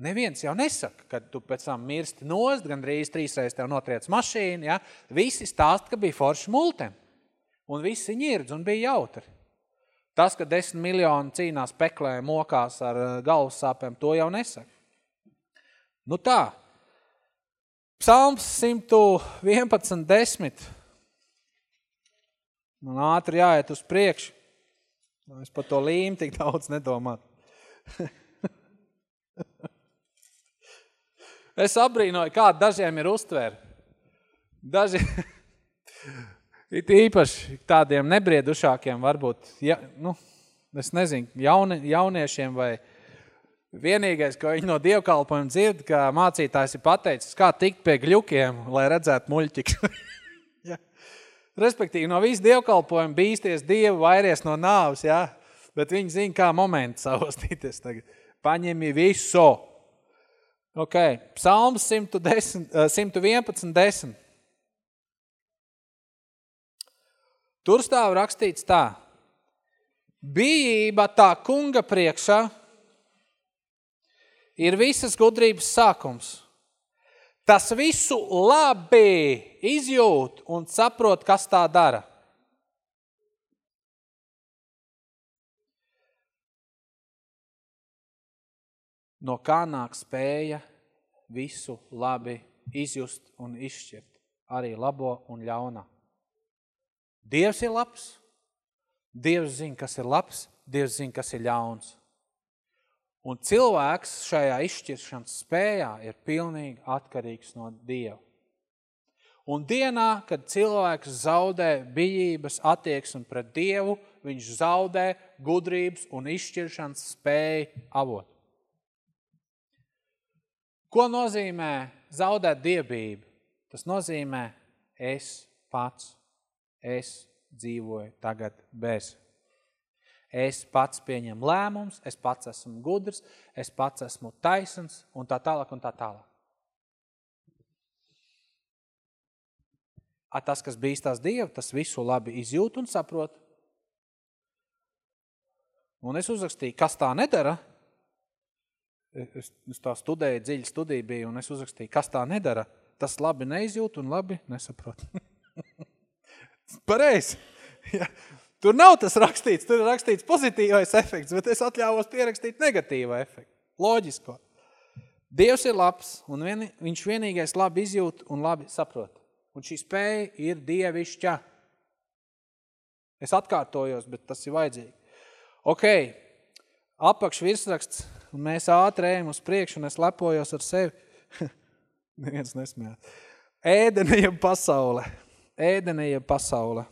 neviens jau nesaka, kad tu pēc tam mirsti nost, gan drīz trīsreiz tev notriec mašīna, ja? visi stāst, ka bija forši multem. Un visi ņirdz un bija jautri. Tas, ka desmit miljoni cīnās peklē, mokās ar eh, galvas sāpēm, to jau nesaka. Nu tā, Psalms 111, 10. Man ātri jāiet uz priekšu. Es par to līmu tik daudz nedomātu. es abrīnoju, kāda dažiem ir uztver. Daži, it īpaši tādiem nebriedušākiem varbūt, ja, nu, es nezinu, jauni, jauniešiem vai, Vienīgais, ko viņi no dievkalpojuma dzird, ka mācītājs ir pateicis, kā tikt pie gļukiem, lai redzētu muļķiks. ja. Respektīvi, no visu dievkalpojumu bīsties Dievu vairies no nāvas, ja? bet viņi zina, kā momentu savostīties tagad. Paņemi visu. Ok, psalms 110, 111, 10. Tur stāv rakstīts tā. Bijība tā kunga priekšā – ir visas gudrības sākums. Tas visu labi izjūt un saprot, kas tā dara. No kā nāk spēja visu labi izjust un izšķirt, arī labo un ļaunā. Dievs ir labs, Dievs zina, kas ir labs, Dievs zina, kas ir ļauns. Un cilvēks šajā izšķiršanas spējā ir pilnīgi atkarīgs no Dieva. Un dienā, kad cilvēks zaudē bijības attieksmi pret Dievu, viņš zaudē gudrības un izšķiršanas spēju avot. Ko nozīmē zaudēt dievību? Tas nozīmē es pats, es dzīvoju tagad bez es pats pieņemu lēmums, es pats esmu gudrs, es pats esmu taisns un tā tālāk un tā tālāk. A tas, kas bīstās Dievu, tas visu labi izjūt un saprot. Un es uzrakstīju, kas tā nedara. Es, es tā studēju, dziļi studiju biju, un es uzrakstīju, kas tā nedara. Tas labi neizjūt un labi nesaprot. Pareizi. Ja. Tur nav tas rakstīts, tur ir rakstīts pozitīvais efekts, bet es atļāvos pierakstīt negatīvo efektu, loģisko. Dievs ir labs, un vien, viņš vienīgais labi izjūt un labi saprot. Un šī spēja ir dievišķa. Es atkārtojos, bet tas ir vajadzīgi. Ok, apakš virsraksts, un mēs ātri ejam uz priekšu, un es lepojos ar sevi. Neviens nesmējāt. Ēdene jeb pasaule. Ēdene jeb pasaule.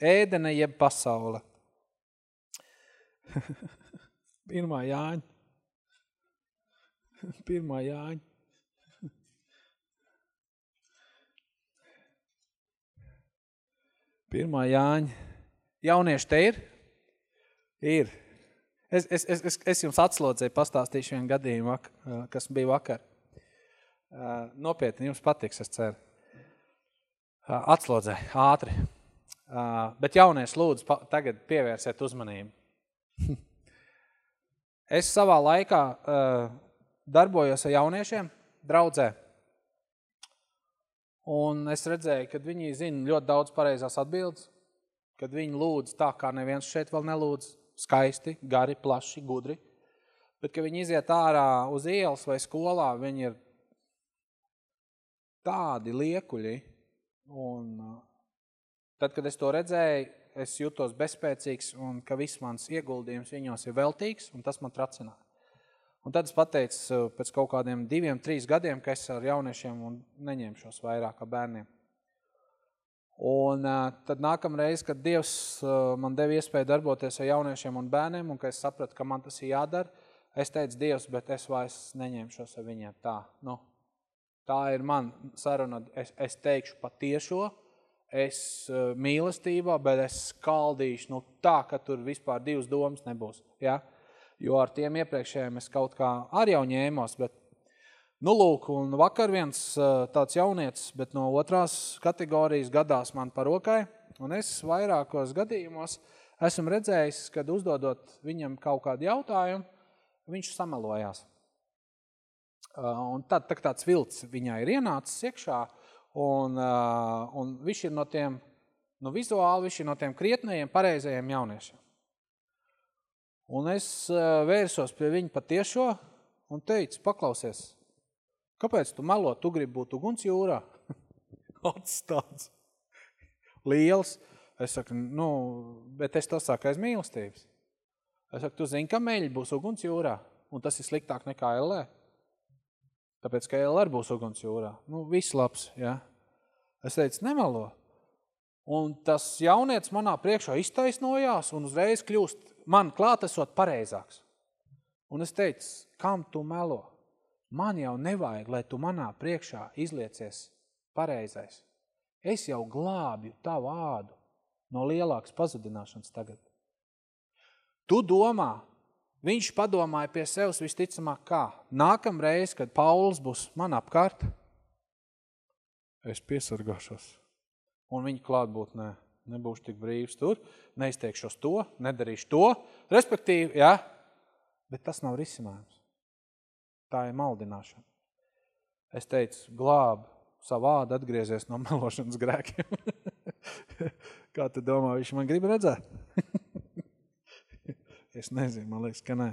Ēdene jeb pasaule. Pirmā Jāņa. Pirmā Jāņa. Pirmā Jāņa. Jaunieši te ir? Ir. Es, es, es, es jums atslodzēju, pastāstīšu vienu gadījumu, kas bija vakar. Nopietni, jums patiks, es ceru. Atslodzē, ātri. Bet jaunies lūdzu tagad pievērsiet uzmanību. es savā laikā darbojos ar jauniešiem draudzē. Un es redzēju, kad viņi zina ļoti daudz pareizās atbildes, kad viņi lūdz tā, kā neviens šeit vēl nelūdz, skaisti, gari, plaši, gudri, bet, kad viņi iziet ārā uz ielas vai skolā, viņi ir tādi liekuļi, un uh, tad, kad es to redzēju, es jūtos bezspēcīgs un ka viss mans ieguldījums viņos ir veltīgs, un tas man tracināja. Un tad es pateicu uh, pēc kaut kādiem diviem, trīs gadiem, ka es ar jauniešiem un neņemšos vairāk ar bērniem. Un uh, tad nākamreiz, kad Dievs man deva iespēju darboties ar jauniešiem un bērniem, un ka es sapratu, ka man tas ir jādara, es teicu, Dievs, bet es vairs neņemšos ar viņiem tā. Nu, tā ir man saruna, es, es teikšu patiešo, es uh, mīlestībā, bet es skaldīšu nu, tā, ka tur vispār divas domas nebūs. Ja? Jo ar tiem iepriekšējiem es kaut kā arī jau ņēmos, bet Nu, lūk, un vakar viens tāds jaunietis, bet no otrās kategorijas gadās man par rokai, un es vairākos gadījumos esmu redzējis, kad uzdodot viņam kaut kādu jautājumu, viņš samelojās. Un tad tā, tāds vilts viņā ir ienācis iekšā, un, un viņš ir no tiem, nu vizuāli viņš ir no tiem krietnējiem, pareizajiem jauniešiem. Un es vērsos pie viņa patiešo un teicu, paklausies, Kāpēc tu melo? Tu gribi būt uguns jūrā? Acis tāds. Liels. Es saku, nu, bet es to saku aiz mīlestības. Es saku, tu zini, ka meļi būs uguns jūrā, un tas ir sliktāk nekā LE. Tāpēc, ka LR būs uguns jūrā. Nu, viss labs, ja. Es teicu, nemelo. Un tas jaunietis manā priekšā iztaisnojās un uzreiz kļūst man klātesot pareizāks. Un es teicu, kam tu melo? Man jau nevajag, lai tu manā priekšā izliecies pareizais. Es jau glābju tavu ādu no lielākas pazudināšanas tagad. Tu domā, viņš padomāja pie sevis visticamāk kā. Nākamreiz, kad Pauls būs man apkārt, es piesargāšos. Un viņa klātbūtnē nebūšu tik brīvs tur, neizteikšos to, nedarīšu to, respektīvi, ja, bet tas nav risinājums. Tā ir maldināšana. Es teicu, glāb savu vādu, atgriezies no melošanas grēkiem. Kā tu domā, viņš man grib redzēt? es nezinu, man liekas, ka nē.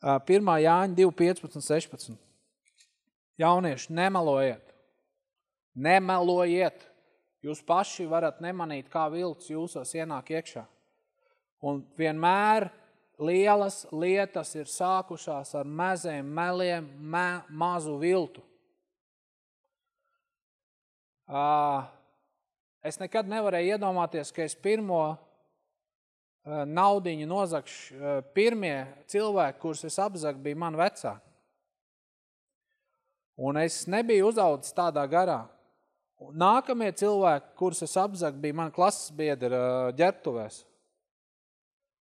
1. Jāņa 2, 15, 16. Jaunieši, nemelojiet. Nemelojiet. Jūs paši varat nemanīt, kā vilts jūsos ienāk iekšā. Un vienmēr lielas lietas ir sākušās ar maziem meliem, me, mazu viltu. Es nekad nevarēju iedomāties, ka es pirmo naudiņu nozakšu. Pirmie cilvēki, kurus es apzaku, bija mani vecāki. Un es nebiju uzaudzis tādā garā. Nākamie cilvēki, kurus es apzaku, bija mani klases biedri ģertuvēs.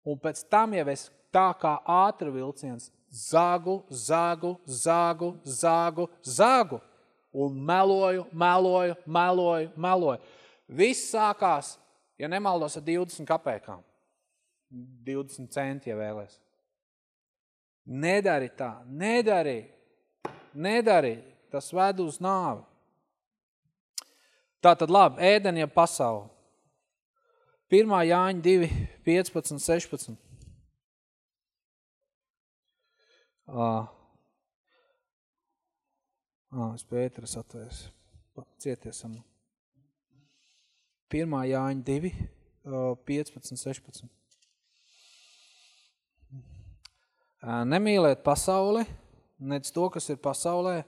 Un pēc tam jau es tā kā ātra vilciens zagu, zagu, zagu, zagu, zagu. Un meloju, meloju, meloju, meloju. Viss sākās, ja nemaldos, ar 20 kapēkām. 20 centi, ja vēlēs. Nedari tā, nedari, nedari, tas ved uz nāvi. Tā tad labi, ēdeni ja pasauli. 1. Jāņa 2, 15, 16. Ā, es Pēteras atvērs. Cietiesam. 1. Jāņa 2, 15, 16. Nemīliet pasauli, nec to, kas ir pasaulē.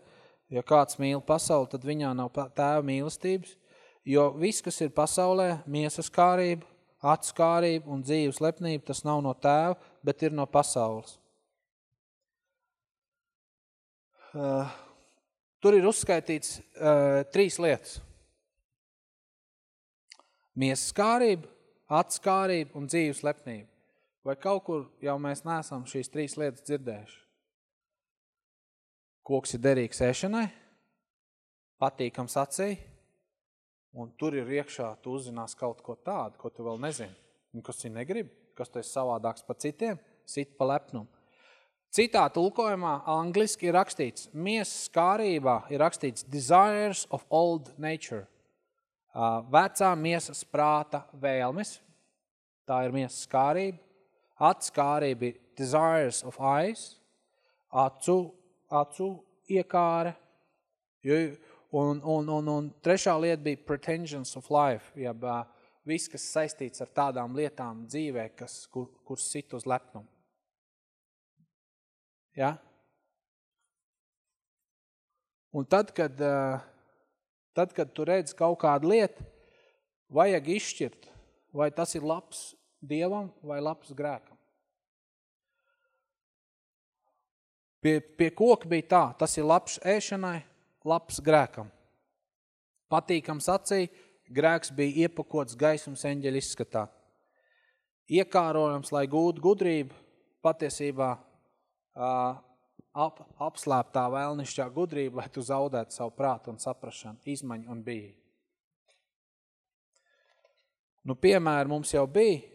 Ja kāds mīl pasauli, tad viņā nav tēva mīlestības. Jo viss, kas ir pasaulē, miesas kārība, acu kārība un dzīves lepnība, tas nav no tēva, bet ir no pasaules. Uh, tur ir uzskaitīts uh, trīs lietas. Miesas kārība, atskārība un dzīves lepnība. Vai kaut kur jau mēs neesam šīs trīs lietas dzirdējuši? Koks ir derīgs ēšanai, patīkams acī, un tur ir iekšā, tu uzzinās kaut ko tādu, ko tu vēl nezini, un kas ir negrib, kas tu esi savādāks par citiem, sit pa lepnumu. Citā tulkojumā angliski ir rakstīts, miesas skārībā ir rakstīts desires of old nature. Vecā miesas prāta vēlmes, tā ir miesas skārība. Atskārība ir desires of eyes, acu, acu iekāre. Un, un, un, un trešā lieta bija pretensions of life, jeb viss, kas saistīts ar tādām lietām dzīvē, kas, kur, kur sit uz lepnumu. Ja? Un tad, kad, tad, kad tu redz kaut kādu lietu, vajag izšķirt, vai tas ir labs Dievam vai labs grēkam. Pie, pie koka bija tā, tas ir labs ēšanai, labs grēkam. Patīkams acī, grēks bija iepakots gaisums eņģeļa izskatā. Iekārojams, lai gūtu gudrību, patiesībā ap, apslēptā vēlnišķā gudrība, lai tu zaudētu savu prātu un saprašanu, izmaņu un bija. Nu, piemēram, mums jau bija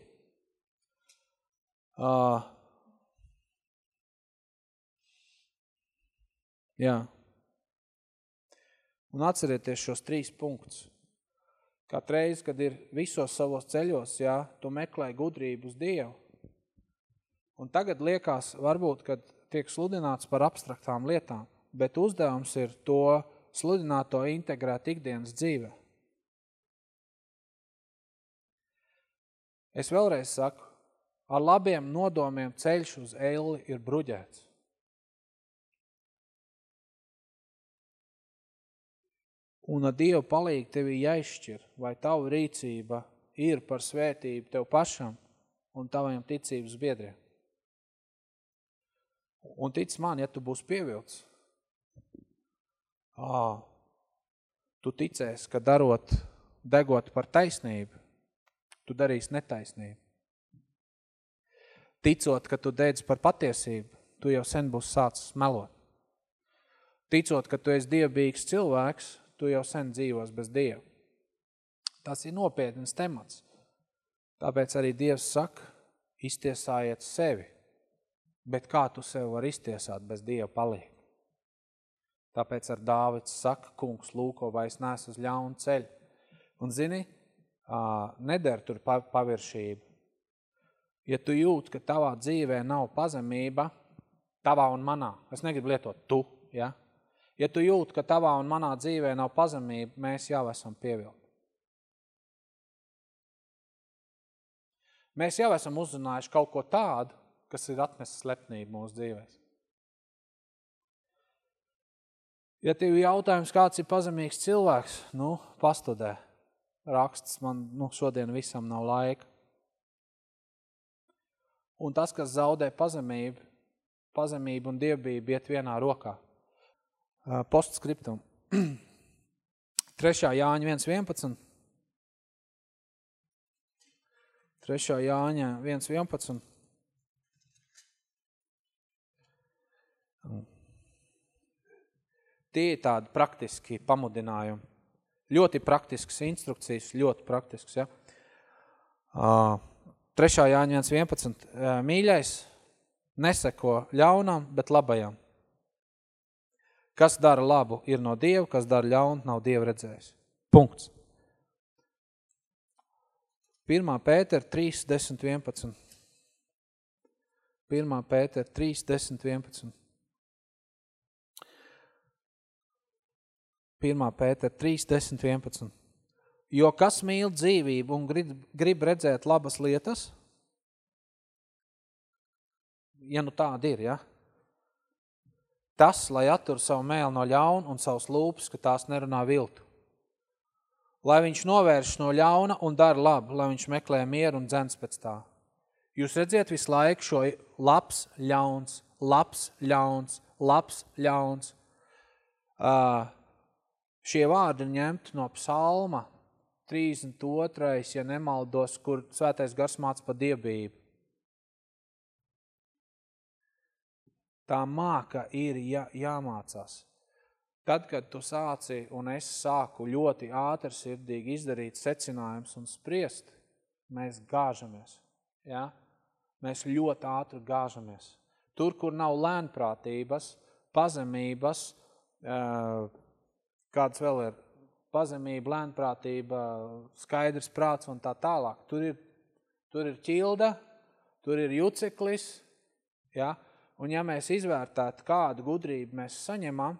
uh, jā. Un atcerieties šos trīs punktus. Katreiz, kad ir visos savos ceļos, jā, tu meklē gudrību uz Dievu, Un tagad liekas, varbūt, kad tiek sludināts par abstraktām lietām, bet uzdevums ir to sludināt, to integrēt ikdienas dzīvē. Es vēlreiz saku, ar labiem nodomiem ceļš uz eili ir bruģēts. Un ar Dievu palīgi tevi jāizšķir, vai tava rīcība ir par svētību tev pašam un taviem ticības biedriem. Un tic man, ja tu būsi pievilts, ā, tu ticēsi, ka darot, degot par taisnību, tu darīsi netaisnību. Ticot, ka tu dedz par patiesību, tu jau sen būsi sācis melot. Ticot, ka tu esi dievbīgs cilvēks, tu jau sen dzīvos bez Dieva. Tas ir nopietnas temats. Tāpēc arī Dievs saka, iztiesājiet sevi Bet kā tu sev var iztiesāt bez Dieva palīga? Tāpēc ar Dāvids saka, kungs, lūko, vai es nesu uz ļaunu ceļu. Un zini, neder tur paviršība. Ja tu jūt, ka tavā dzīvē nav pazemība, tavā un manā, es negribu lietot tu, ja? Ja tu jūt, ka tavā un manā dzīvē nav pazemība, mēs jau esam pievilti. Mēs jau esam uzzinājuši kaut ko tādu, kas ir atnesis slepnību mūsu dzīvēs. Ja tev jautājums, kāds ir pazemīgs cilvēks, nu, pastudē. Raksts man, nu, šodien visam nav laika. Un tas, kas zaudē pazemību, pazemību un dievbību iet vienā rokā. Postskriptum. 3. Jāņa 1.11. 3. Jāņa 1.11. Tie ir tādi praktiski pamudinājumi. Ļoti praktisks instrukcijas, ļoti praktisks, ja. Uh, 3. Jāņa 11. Mīļais, neseko ļaunam, bet labajam. Kas dara labu, ir no Dieva, kas dara ļaunu, nav Dieva redzējis. Punkts. 1. Pēter 3, 10, 11. 1. Pēter 3, 10, 11. 1. Pēter 3, 10, 11. Jo kas mīl dzīvību un grib, grib redzēt labas lietas, ja nu tāda ir, ja? Tas, lai attur savu mēlu no ļauna un savus lūpas, ka tās nerunā viltu. Lai viņš novērš no ļauna un dara labu, lai viņš meklē mieru un dzens pēc tā. Jūs redziet visu laiku šo labs, ļauns, labs, ļauns, labs, ļauns. Uh, Šie vārdi ņemt no psalma 32. ja nemaldos, kur svētais gars māca par dievbijību. Tā māka ir jā, jāmācās. Tad, kad tu sāci un es sāku ļoti ātri sirdīgi izdarīt secinājums un spriest, mēs gāžamies. Ja? Mēs ļoti ātri gāžamies. Tur, kur nav lēnprātības, pazemības, eh, kāds vēl ir pazemība, lēnprātība, skaidrs prāts un tā tālāk. Tur ir, tur ir ķilda, tur ir juceklis, ja? un ja mēs izvērtētu, kādu gudrību mēs saņemam,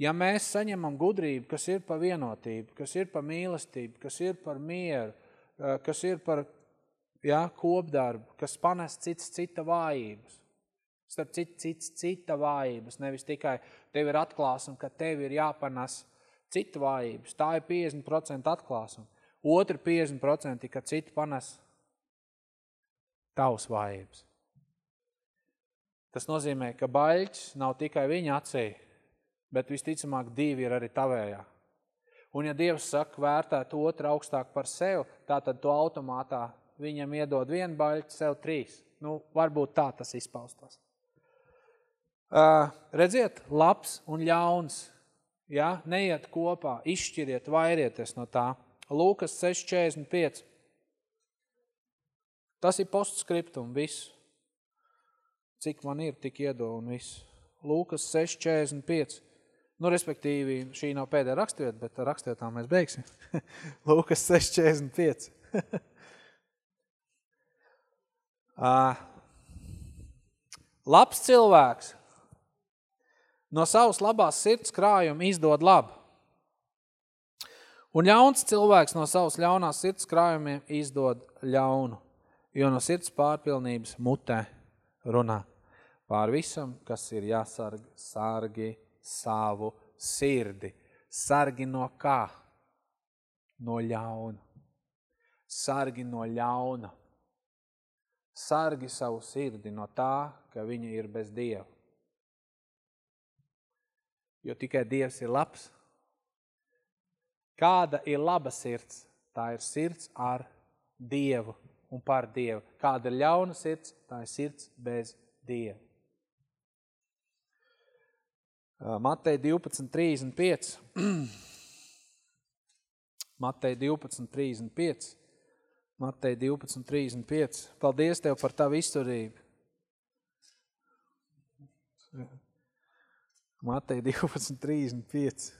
ja mēs saņemam gudrību, kas ir par vienotību, kas ir par mīlestību, kas ir par mieru, kas ir par ja, kopdarbu, kas panes cits cita vājības, starp cits cits cita vājības, nevis tikai tev ir atklāsuma, ka tev ir jāpanes cita vājības. Tā ir 50% atklāsuma. Otra 50% ka citi panes tavs vājības. Tas nozīmē, ka baļķis nav tikai viņa acī, bet visticamāk divi ir arī tavējā. Un ja Dievs saka vērtēt otru augstāk par sevi, tātad to automātā viņam iedod vienu baļķi, sev trīs. Nu, varbūt tā tas izpaustās. Uh, redziet, labs un ļauns, ja, neiet kopā, izšķiriet, vairieties no tā. Lūkas 6.45. Tas ir postskriptum, visu. Cik man ir, tik iedo un visu. Lūkas 6.45. Nu, respektīvi, šī nav pēdējā rakstvieta, bet ar rakstvietām mēs beigsim. Lūkas 6.45. uh, labs cilvēks no savas labās sirds krājuma izdod labu. Un ļauns cilvēks no savas ļaunās sirds krājumiem izdod ļaunu, jo no sirds pārpilnības mutē runā. Pār visam, kas ir jāsarg, sargi savu sirdi. Sargi no kā? No ļauna. Sargi no ļauna. Sargi savu sirdi no tā, ka viņa ir bez Dieva. Jo tikai Dievs ir labs. Kāda ir laba sirds? Tā ir sirds ar Dievu un par Dievu. Kāda ir ļauna sirds? Tā ir sirds bez Dieva. Matei 12.35. Matei 12.35. Matei 12.35. Paldies Tev par tavu izturību. Matei 12.35.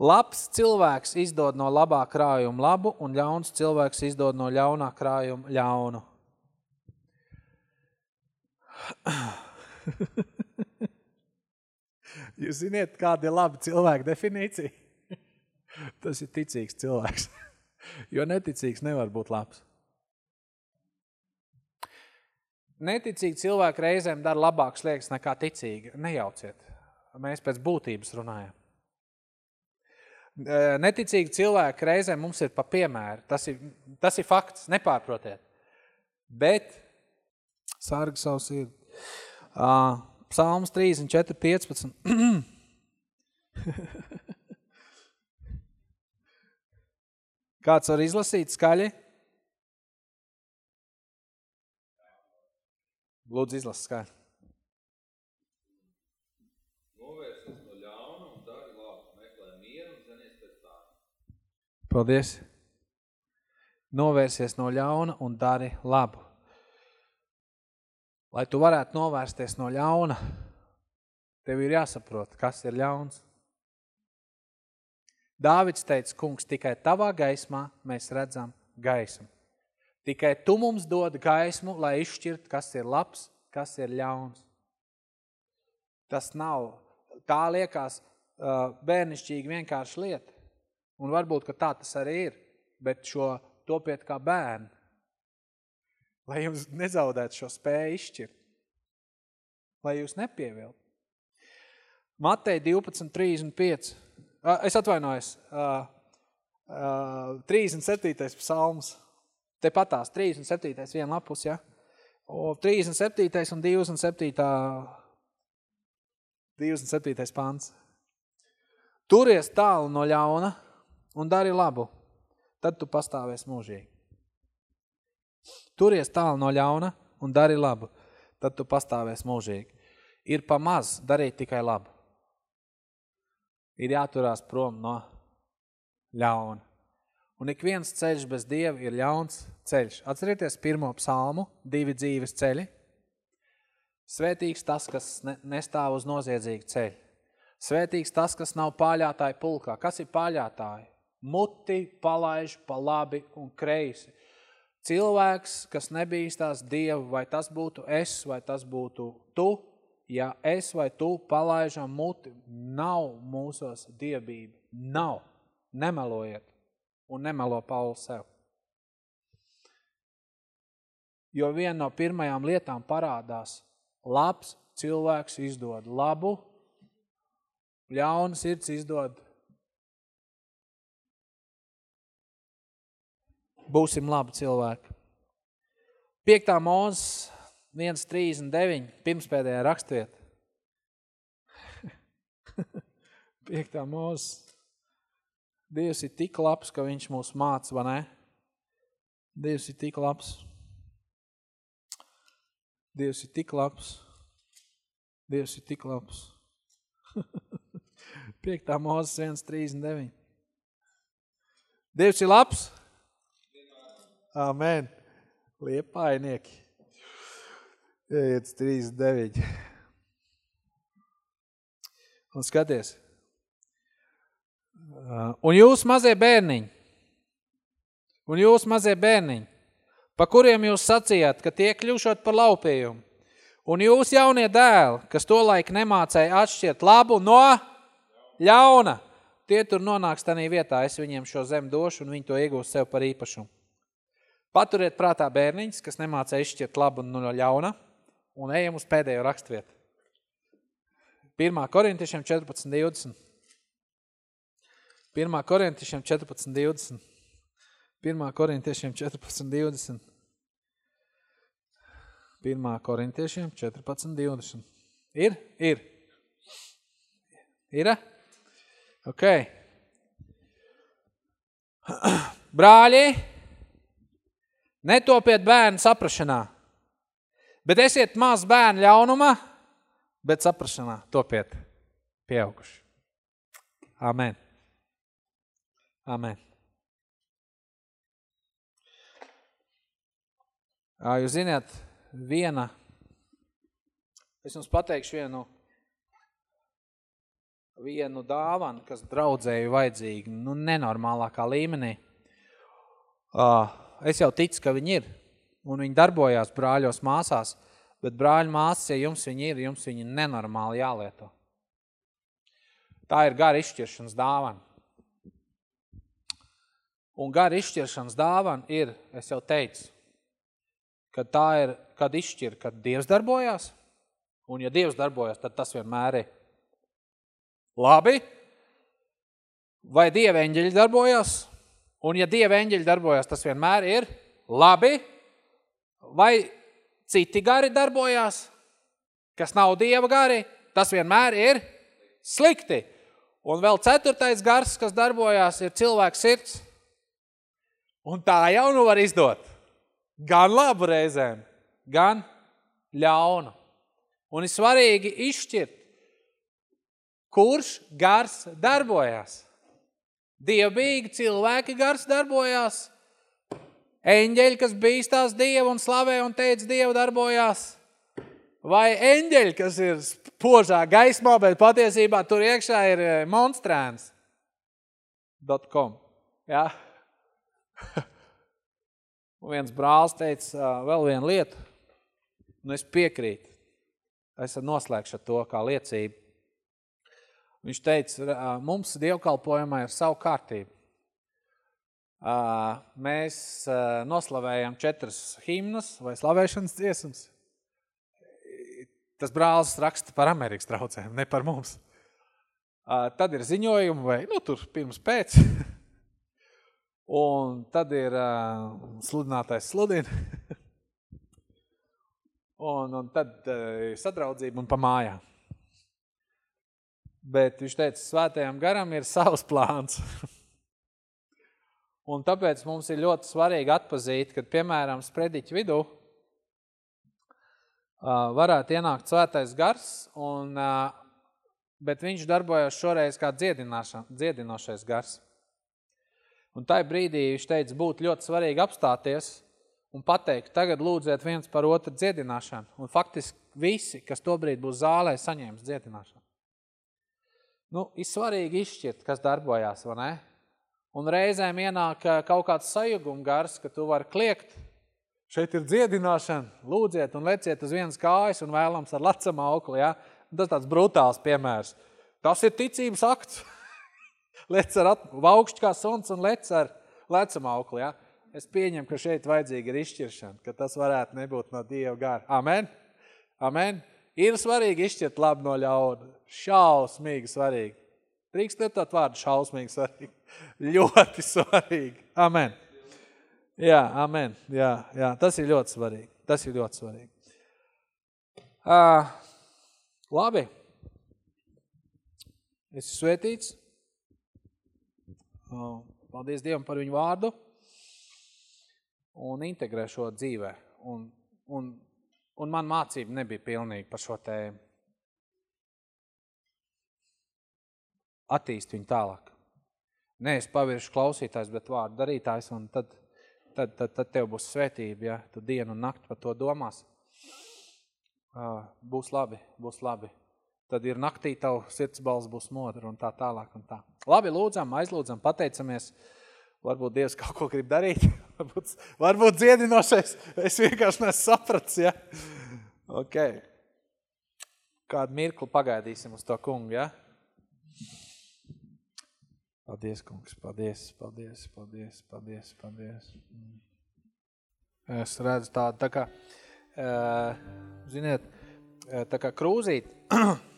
Labs cilvēks izdod no labā krājuma labu, un ļauns cilvēks izdod no ļaunā krājuma ļaunu. Jūs ziniet, kāda ir laba cilvēka definīcija? Tas ir ticīgs cilvēks, jo neticīgs nevar būt labs. Neticīgi cilvēki reizēm dara labākas lietas nekā ticīgi. Nejauciet. Mēs pēc būtības runājam. Neticīgi cilvēki reizēm mums ir pa piemēru. Tas ir, tas ir fakts, nepārprotiet. Bet sargi savu sirdi. Uh, Psalms 34, 15. Kāds var izlasīt skaļi? Lūdzu, izlasi skaļi. Paldies. Novērsies no ļauna un dari labu. Lai tu varētu novērsties no ļauna, tev ir jāsaprot, kas ir ļauns. Dāvids teica, kungs, tikai tavā gaismā mēs redzam gaismu. Tikai tu mums dod gaismu, lai izšķirt, kas ir labs, kas ir ļauns. Tas nav, tā liekas uh, bērnišķīgi vienkārši lieta. Un varbūt, ka tā tas arī ir, bet šo topiet kā bērni. Lai jums nezaudētu šo spēju izšķirt. Lai jūs nepieviltu. Matei 12.35. Es atvainojos. 37. psalms. Te patās 37. viena lapus, ja? O, 37. un 27. 27. pants. Turies tālu no ļauna, un dari labu, tad tu pastāvēs mūžīgi. Turies tālu no ļauna un dari labu, tad tu pastāvēs mūžīgi. Ir pa maz darīt tikai labu. Ir jāturās prom no ļauna. Un ik viens ceļš bez Dieva ir ļauns ceļš. Atcerieties pirmo psalmu, divi dzīves ceļi. Svētīgs tas, kas nestāv uz noziedzīgu ceļu. Svētīgs tas, kas nav pāļātāji pulkā. Kas ir pāļātāji? Muti palaiž pa labi un kreisi. Cilvēks, kas nebīstās Dievu, vai tas būtu es, vai tas būtu tu, ja es vai tu palaižam muti, nav mūsos dievbība. Nav. Nemelojiet. Un nemelo Paulu sev. Jo viena no pirmajām lietām parādās, labs cilvēks izdod labu, ļauna sirds izdod būsim labi cilvēki. 5. mūzes 1.39, pirmspēdējā rakstvieta. 5. mūzes. Dievs ir tik labs, ka viņš mūs māca, vai ne? Dievs ir tik labs. Dievs ir tik labs. Dievs ir tik labs. 5. mūzes 1.39. Dievs ir labs. Amen. Liepainieki. Iet 39. Un skaties. Un jūs mazie bērniņi, un jūs mazie bērniņi, pa kuriem jūs sacījāt, ka tie kļūšot par laupījumu, un jūs jaunie dēli, kas to laik nemācēja atšķirt labu no ļauna, tie tur nonāks tanī vietā, es viņiem šo zem došu, un viņi to iegūs sev par īpašumu. Paturiet prātā bērniņus, kas nemāca izšķirt labu no ļauna, un ejam uz pēdējo rakstvietu. 1. korintiešiem 14.20. 1. korintiešiem 14.20. 1. korintiešiem 14.20. 1. korintiešiem 14.20. Ir? Ir. Ir? Ok. Brāļi, Netopiet bērnu saprašanā, bet esiet maz bērnu ļaunumā, bet saprašanā topiet pieauguši. Amen. Amen. Jūs ziniet, viena, es jums pateikšu vienu, vienu dāvanu, kas draudzēju vajadzīgi, nu, nenormālākā līmenī. Es jau ticu, ka viņi ir, un viņi darbojās brāļos māsās, bet brāļu māsas, ja jums viņi ir, jums viņi nenormāli jālieto. Tā ir gara izšķiršanas dāvana. Un gara izšķiršanas dāvana ir, es jau teicu, kad tā ir, kad izšķir, kad Dievs darbojās, un ja Dievs darbojas, tad tas vienmēr ir. Labi, vai Dieva eņģeļi darbojās, Un ja Dieva eņģeļi darbojas, tas vienmēr ir. Labi, vai citi gari darbojās, kas nav Dieva gari, tas vienmēr ir slikti. Un vēl ceturtais gars, kas darbojās, ir cilvēks sirds. Un tā jau nu var izdot. Gan labu reizēm, gan ļaunu. Un ir svarīgi izšķirt, kurš gars darbojās. Dievbīgi cilvēki gars darbojās. Eņģeļi, kas bīstās Dievu un slavē un teica Dievu darbojās. Vai eņģeļi, kas ir požā gaismā, bet patiesībā tur iekšā ir eh, monstrēns. .com. Ja? Un viens brālis teica vēl vienu lietu, un es piekrītu. Es noslēgšu to kā liecību. Viņš teica, mums dievkalpojumā ir savu kārtību. Mēs noslavējam četras himnas vai slavēšanas dziesmas. Tas brālis raksta par Amerikas traucēm, ne par mums. Tad ir ziņojumi vai, nu, tur pirms pēc. Un tad ir sludinātais sludina. un, un tad sadraudzība un pa mājām. Bet viņš teica, svētajam garam ir savs plāns. Un tāpēc mums ir ļoti svarīgi atpazīt, kad, piemēram, sprediķu vidū varētu ienākt svētais gars, un, bet viņš darbojas šoreiz kā dziedinošais gars. Un tai brīdī viņš teica, būtu ļoti svarīgi apstāties un pateikt, tagad lūdziet viens par otru dziedināšanu. Un faktiski visi, kas tobrīd būs zālē, saņēmis dziedināšanu. Nu, ir svarīgi izšķirt, kas darbojās, vai ne? Un reizēm ienāk kaut kāds sajuguma gars, ka tu vari kliegt. Šeit ir dziedināšana, lūdziet un leciet uz vienas kājas un vēlams ar lecam aukli, ja? Tas tāds brutāls piemērs. Tas ir ticības akts. lec ar augšķi kā suns un lec ar lecam aukli, ja? Es pieņemu, ka šeit vajadzīga ir izšķiršana, ka tas varētu nebūt no Dieva gara. Amen? Amen? Ir svarīgi izšķirt labi no ļauda. Šausmīgi svarīgi. Drīkst lietot vārdu šausmīgi svarīgi. ļoti svarīgi. Amen. Jā, amen. Jā, jā, tas ir ļoti svarīgi. Tas ir ļoti svarīgi. Uh, labi. Esi svētīts. Uh, paldies Dievam par viņu vārdu un integrē šo dzīvē. Un, un, un man mācība nebija pilnīga par šo tēmu. Attīst viņu tālāk. Nē, es paviršu klausītājs, bet vārdu darītājs, un tad, tad, tad, tad tev būs svētība, ja tu dienu un nakti par to domās. Uh, būs labi, būs labi. Tad ir naktī tavu sirdsbalss būs modra un tā tālāk un tā. Labi, lūdzam, aizlūdzam, pateicamies. Varbūt Dievs kaut ko grib darīt. Varbūt, varbūt dziedinošais. Es vienkārši nesu saprats, ja? Ok. Kādu mirkli pagaidīsim uz to kungu, ja? Paldies, kungs, paldies, paldies, paldies, paldies, paldies. Es redzu tādu, tā kā, ziniet, tā kā krūzīt,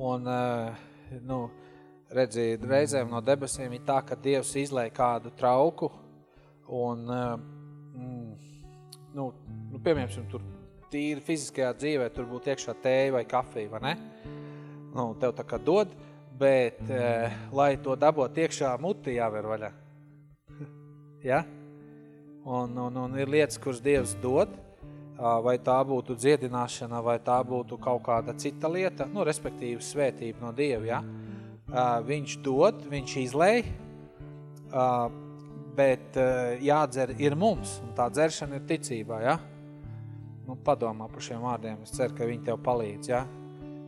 un, nu, redzīt, reizēm no debesīm ir tā, ka Dievs izlēja kādu trauku, un, mm, nu, nu piemēram, tur tīri fiziskajā dzīvē, tur būtu iekšā tēja vai kafija, vai ne? Nu, tev tā kā dod, bet, eh, lai to dabot iekšā, muti jāver vaļā. ja? Un, un, un ir lietas, kuras Dievs dod, vai tā būtu dziedināšana, vai tā būtu kaut kāda cita lieta, nu, respektīvi svētība no Dieva, ja? Viņš dod, viņš izlēj, bet jādzer ir mums, un tā dzeršana ir ticībā, ja? Nu, padomā par šiem vārdiem, es ceru, ka viņi tev palīdz, ja?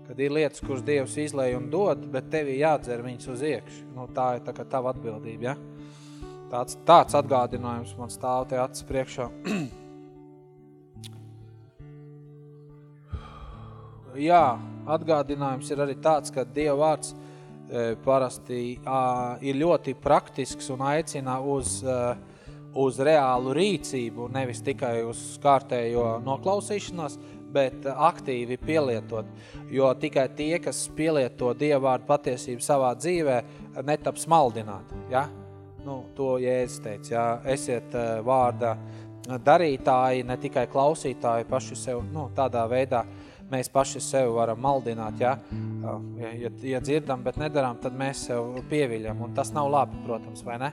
kad ir lietas, kuras Dievs izlēja un dod, bet tev jādzer viņas uz iekšu. Nu, tā ir tā kā tava atbildība, ja? Tāds, tāds atgādinājums man stāv te acis priekšā. Jā, atgādinājums ir arī tāds, ka Dieva vārds e, parasti ir ļoti praktisks un aicina uz, a, uz reālu rīcību, nevis tikai uz kārtējo noklausīšanās, bet aktīvi pielietot, jo tikai tie, kas pielieto Dievvārdu patiesību savā dzīvē, netaps maldināti, ja? Nu, to Jēzus teica, ja? Esiet eh, vārda darītāji, ne tikai klausītāji paši sev, nu, tādā veidā mēs paši sev varam maldināt, ja? Ja, ja dzirdam, bet nedaram, tad mēs sev pieviļam, un tas nav labi, protams, vai ne?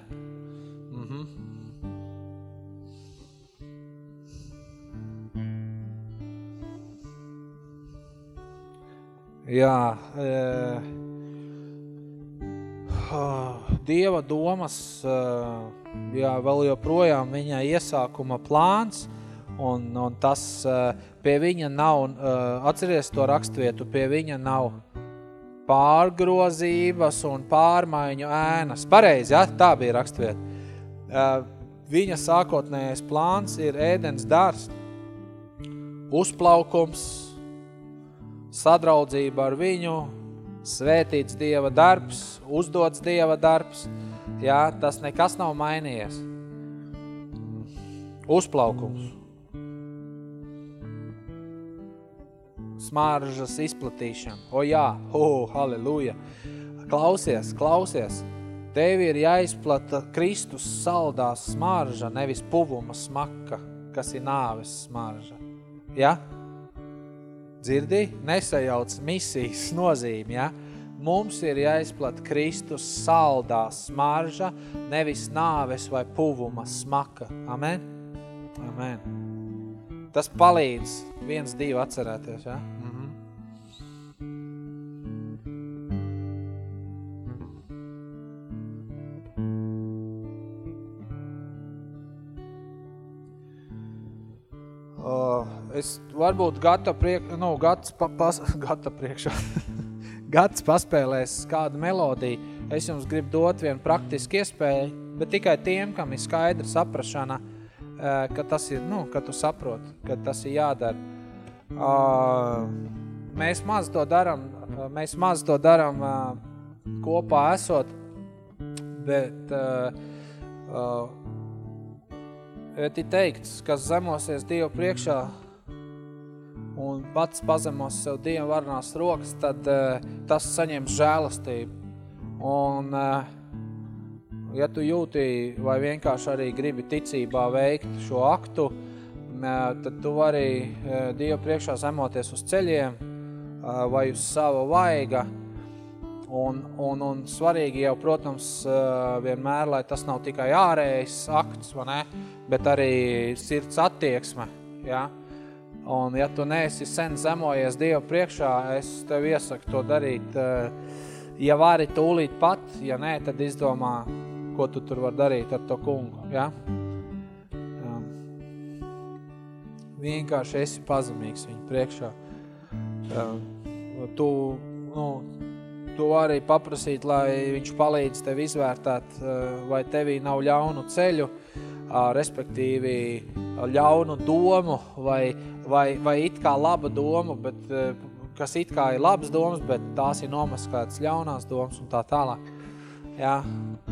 Jā, e, Dieva domas, e, jā, vēl joprojām viņa iesākuma plāns, un, un tas e, pie viņa nav, e, atceries to rakstvietu, pie viņa nav pārgrozības un pārmaiņu ēnas. Pareizi, ja? tā bija rakstvieta. E, viņa sākotnējais plāns ir ēdens dārs, uzplaukums, sadraudzība ar viņu, svētīts Dieva darbs, uzdots Dieva darbs, jā, tas nekas nav mainījies. Uzplaukums. Smaržas izplatīšana. O jā, oh, halleluja. Klausies, klausies. Tev ir jāizplata Kristus saldās smarža, nevis puvuma smaka, kas ir nāves smarža. Ja? Dzirdi? Nesajauc misijas nozīmi, ja? Mums ir jāizplat Kristus saldā smarža, nevis nāves vai puvuma smaka. Amen? Amen. Tas palīdz viens, divi atcerēties, ja? es varbūt gata priek, nu, gads, pa, pas, gata priekšā, gads paspēlēs kādu melodiju. Es jums gribu dot vienu praktisku iespēju, bet tikai tiem, kam ir skaidra saprašana, ka tas ir, nu, ka tu saproti, ka tas ir jādara. Mēs maz to daram, mēs maz to daram kopā esot, bet ir teikts, kas zemosies Dievu priekšā, un pats pazemos sev Dievu varnās rokas, tad tas saņems žēlastību. Un, uh, ja tu jūti vai vienkārši arī gribi ticībā veikt šo aktu, uh, tad tu vari uh, Dievu priekšā zemoties uz ceļiem uh, vai uz sava vaiga. Un, un, un svarīgi jau, protams, uh, vienmēr, lai tas nav tikai ārējs akts, vai ne, bet arī sirds attieksme, ja? Un ja tu neesi sen zemojies Dievu priekšā, es tev iesaku to darīt. Eh, ja vari tūlīt pat, ja nē, tad izdomā, ko tu tur var darīt ar to kungu. Ja? Ja. Vienkārši esi pazemīgs viņu priekšā. Ja. Tu, nu, tu vari paprasīt, lai viņš palīdz tev izvērtēt, eh, vai tevī nav ļaunu ceļu, respektīvi ļaunu domu vai, vai, vai it kā laba doma, bet, kas it kā ir labas domas, bet tās ir nomaskētas ļaunās domas un tā tālāk. Ja,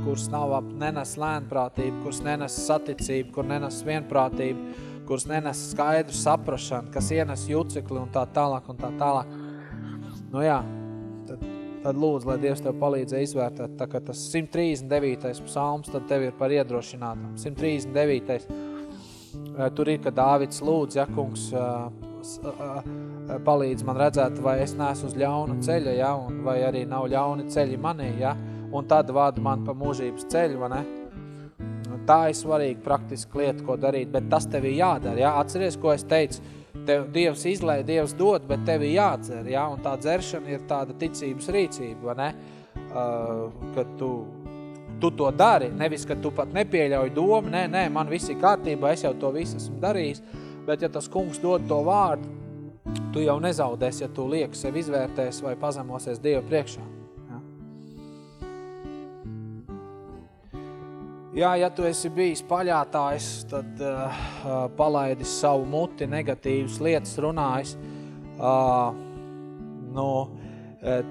kuras nav ap, nenes lēnprātību, kuras nenes saticību, kur nenes vienprātību, kuras nenes skaidru saprašanu, kas ienes jucekli un tā tālāk un tā tālāk. Nu jā, tad tad lūdzu, lai Dievs tev palīdzē izvērtēt, tā kā tas 139. psalms, tad tev ir par iedrošinātam. 139. Tur ir, ka Dāvids lūdz, ja kungs palīdz man redzēt, vai es neesmu uz ļauna ceļa, ja, un vai arī nav ļauni ceļi manī, ja, un tad vada man pa mūžības ceļu, vai ne? Tā ir svarīga praktiska lieta, ko darīt, bet tas tev ir jādara, ja? Atceries, ko es teicu, tev Dievs izlēja, Dievs dod, bet tev ir jādzer, ja? un tā dzeršana ir tāda ticības rīcība, vai ne? Uh, kad tu, tu to dari, nevis, ka tu pat nepieļauj domu, nē, nē, man viss ir kārtībā, es jau to visu esmu darījis, bet ja tas kungs dod to vārdu, tu jau nezaudēsi, ja tu lieki sev izvērtēs vai pazemosies Dievu priekšā. Jā, ja tu esi bijis paļātājs, tad uh, palaidis savu muti, negatīvas lietas runājis. Uh, nu,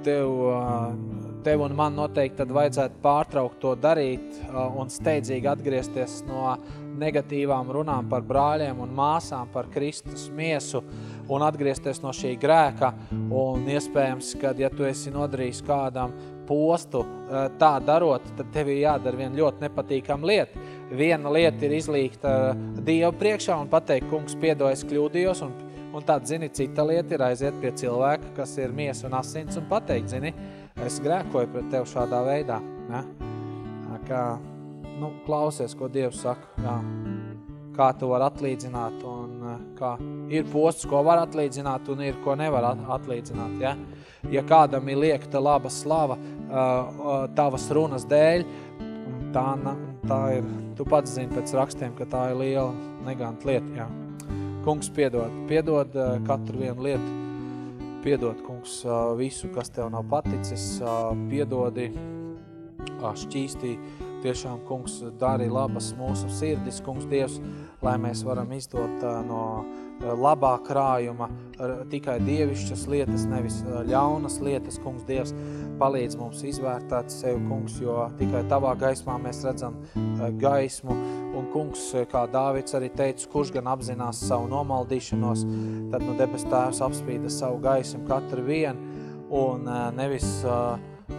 tev, uh, tev un man noteikti tad vajadzētu pārtraukt to darīt uh, un steidzīgi atgriezties no negatīvām runām par brāļiem un māsām, par Kristus miesu un atgriezties no šī grēka. Un iespējams, kad ja tu esi nodarījis kādam postu eh, tā darot, tad tev ir jādara viena ļoti nepatīkama lieta. Viena lieta ir izlīgt eh, Dievu priekšā un pateikt, kungs, piedo, es kļūdījos, un, un tāda, zini, cita lieta ir aiziet pie cilvēka, kas ir miesa un asins, un pateikt, zini, es grēkoju pret tev šādā veidā. Ja? Kā, nu, klausies, ko Dievs saka, jā. kā tu var atlīdzināt, un kā ir posts, ko var atlīdzināt, un ir, ko nevar atlīdzināt, ja? ja kādam ir liekta laba slava tavas runas dēļ, tā, tā ir, tu pats zini pēc rakstiem, ka tā ir liela neganta lieta, jā. Kungs piedod, piedod katru vienu lietu, piedod, kungs, visu, kas tev nav paticis, piedodi, šķīstī, tiešām, kungs, dari labas mūsu sirdis, kungs, Dievs, lai mēs varam izdot no labā krājuma, tikai dievišķas lietas, nevis ļaunas lietas, kungs Dievs, palīdz mums izvērtēt sevi, kungs, jo tikai tavā gaismā mēs redzam gaismu, un kungs, kā Dāvids arī teica, kurš gan apzinās savu nomaldīšanos, tad nu debes tēvs apspīda savu gaismu katru vienu, un nevis,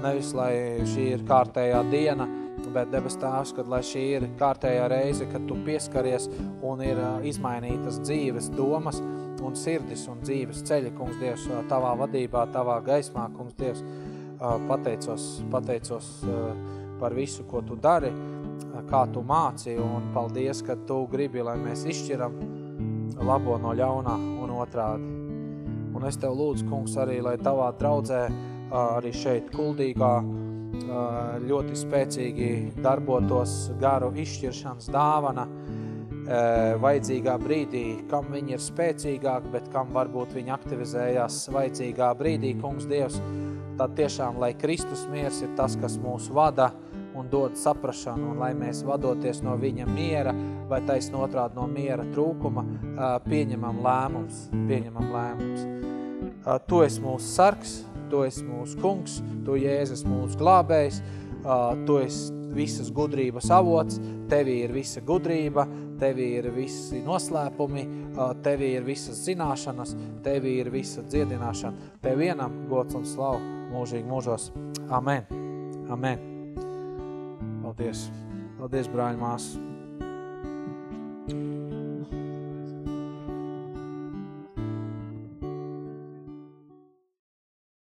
nevis, lai šī ir kārtējā diena, bet debes tēvs, kad lai šī ir kārtējā reize, kad tu pieskaries un ir izmainītas dzīves domas un sirdis un dzīves ceļi, kungs Dievs, tavā vadībā, tavā gaismā, kungs Dievs, pateicos, pateicos par visu, ko tu dari, kā tu māci, un paldies, ka tu gribi, lai mēs izšķiram labo no ļaunā un otrādi. Un es tev lūdzu, kungs, arī, lai tavā draudzē, arī šeit kuldīgā, ļoti spēcīgi darbotos garu izšķiršanas dāvana, vajadzīgā brīdī, kam viņi ir spēcīgāk, bet kam varbūt viņi aktivizējās vajadzīgā brīdī, kungs Dievs, tad tiešām, lai Kristus miers ir tas, kas mūs vada un dod saprašanu, un lai mēs vadoties no viņa miera vai taisn otrādi no miera trūkuma, pieņemam lēmums, pieņemam lēmums. Tu esi mūsu sargs, tu esi mūsu kungs, tu Jēzus mūsu glābējs, tu esi visas gudrības avots, tevī ir visa gudrība, tevī ir visi noslēpumi, tevī ir visas zināšanas, tevī ir visa dziedināšana. Tev vienam gods un slavu mūžīgi mūžos. Amen. Amen. Paldies. Paldies, brāļi, māsas.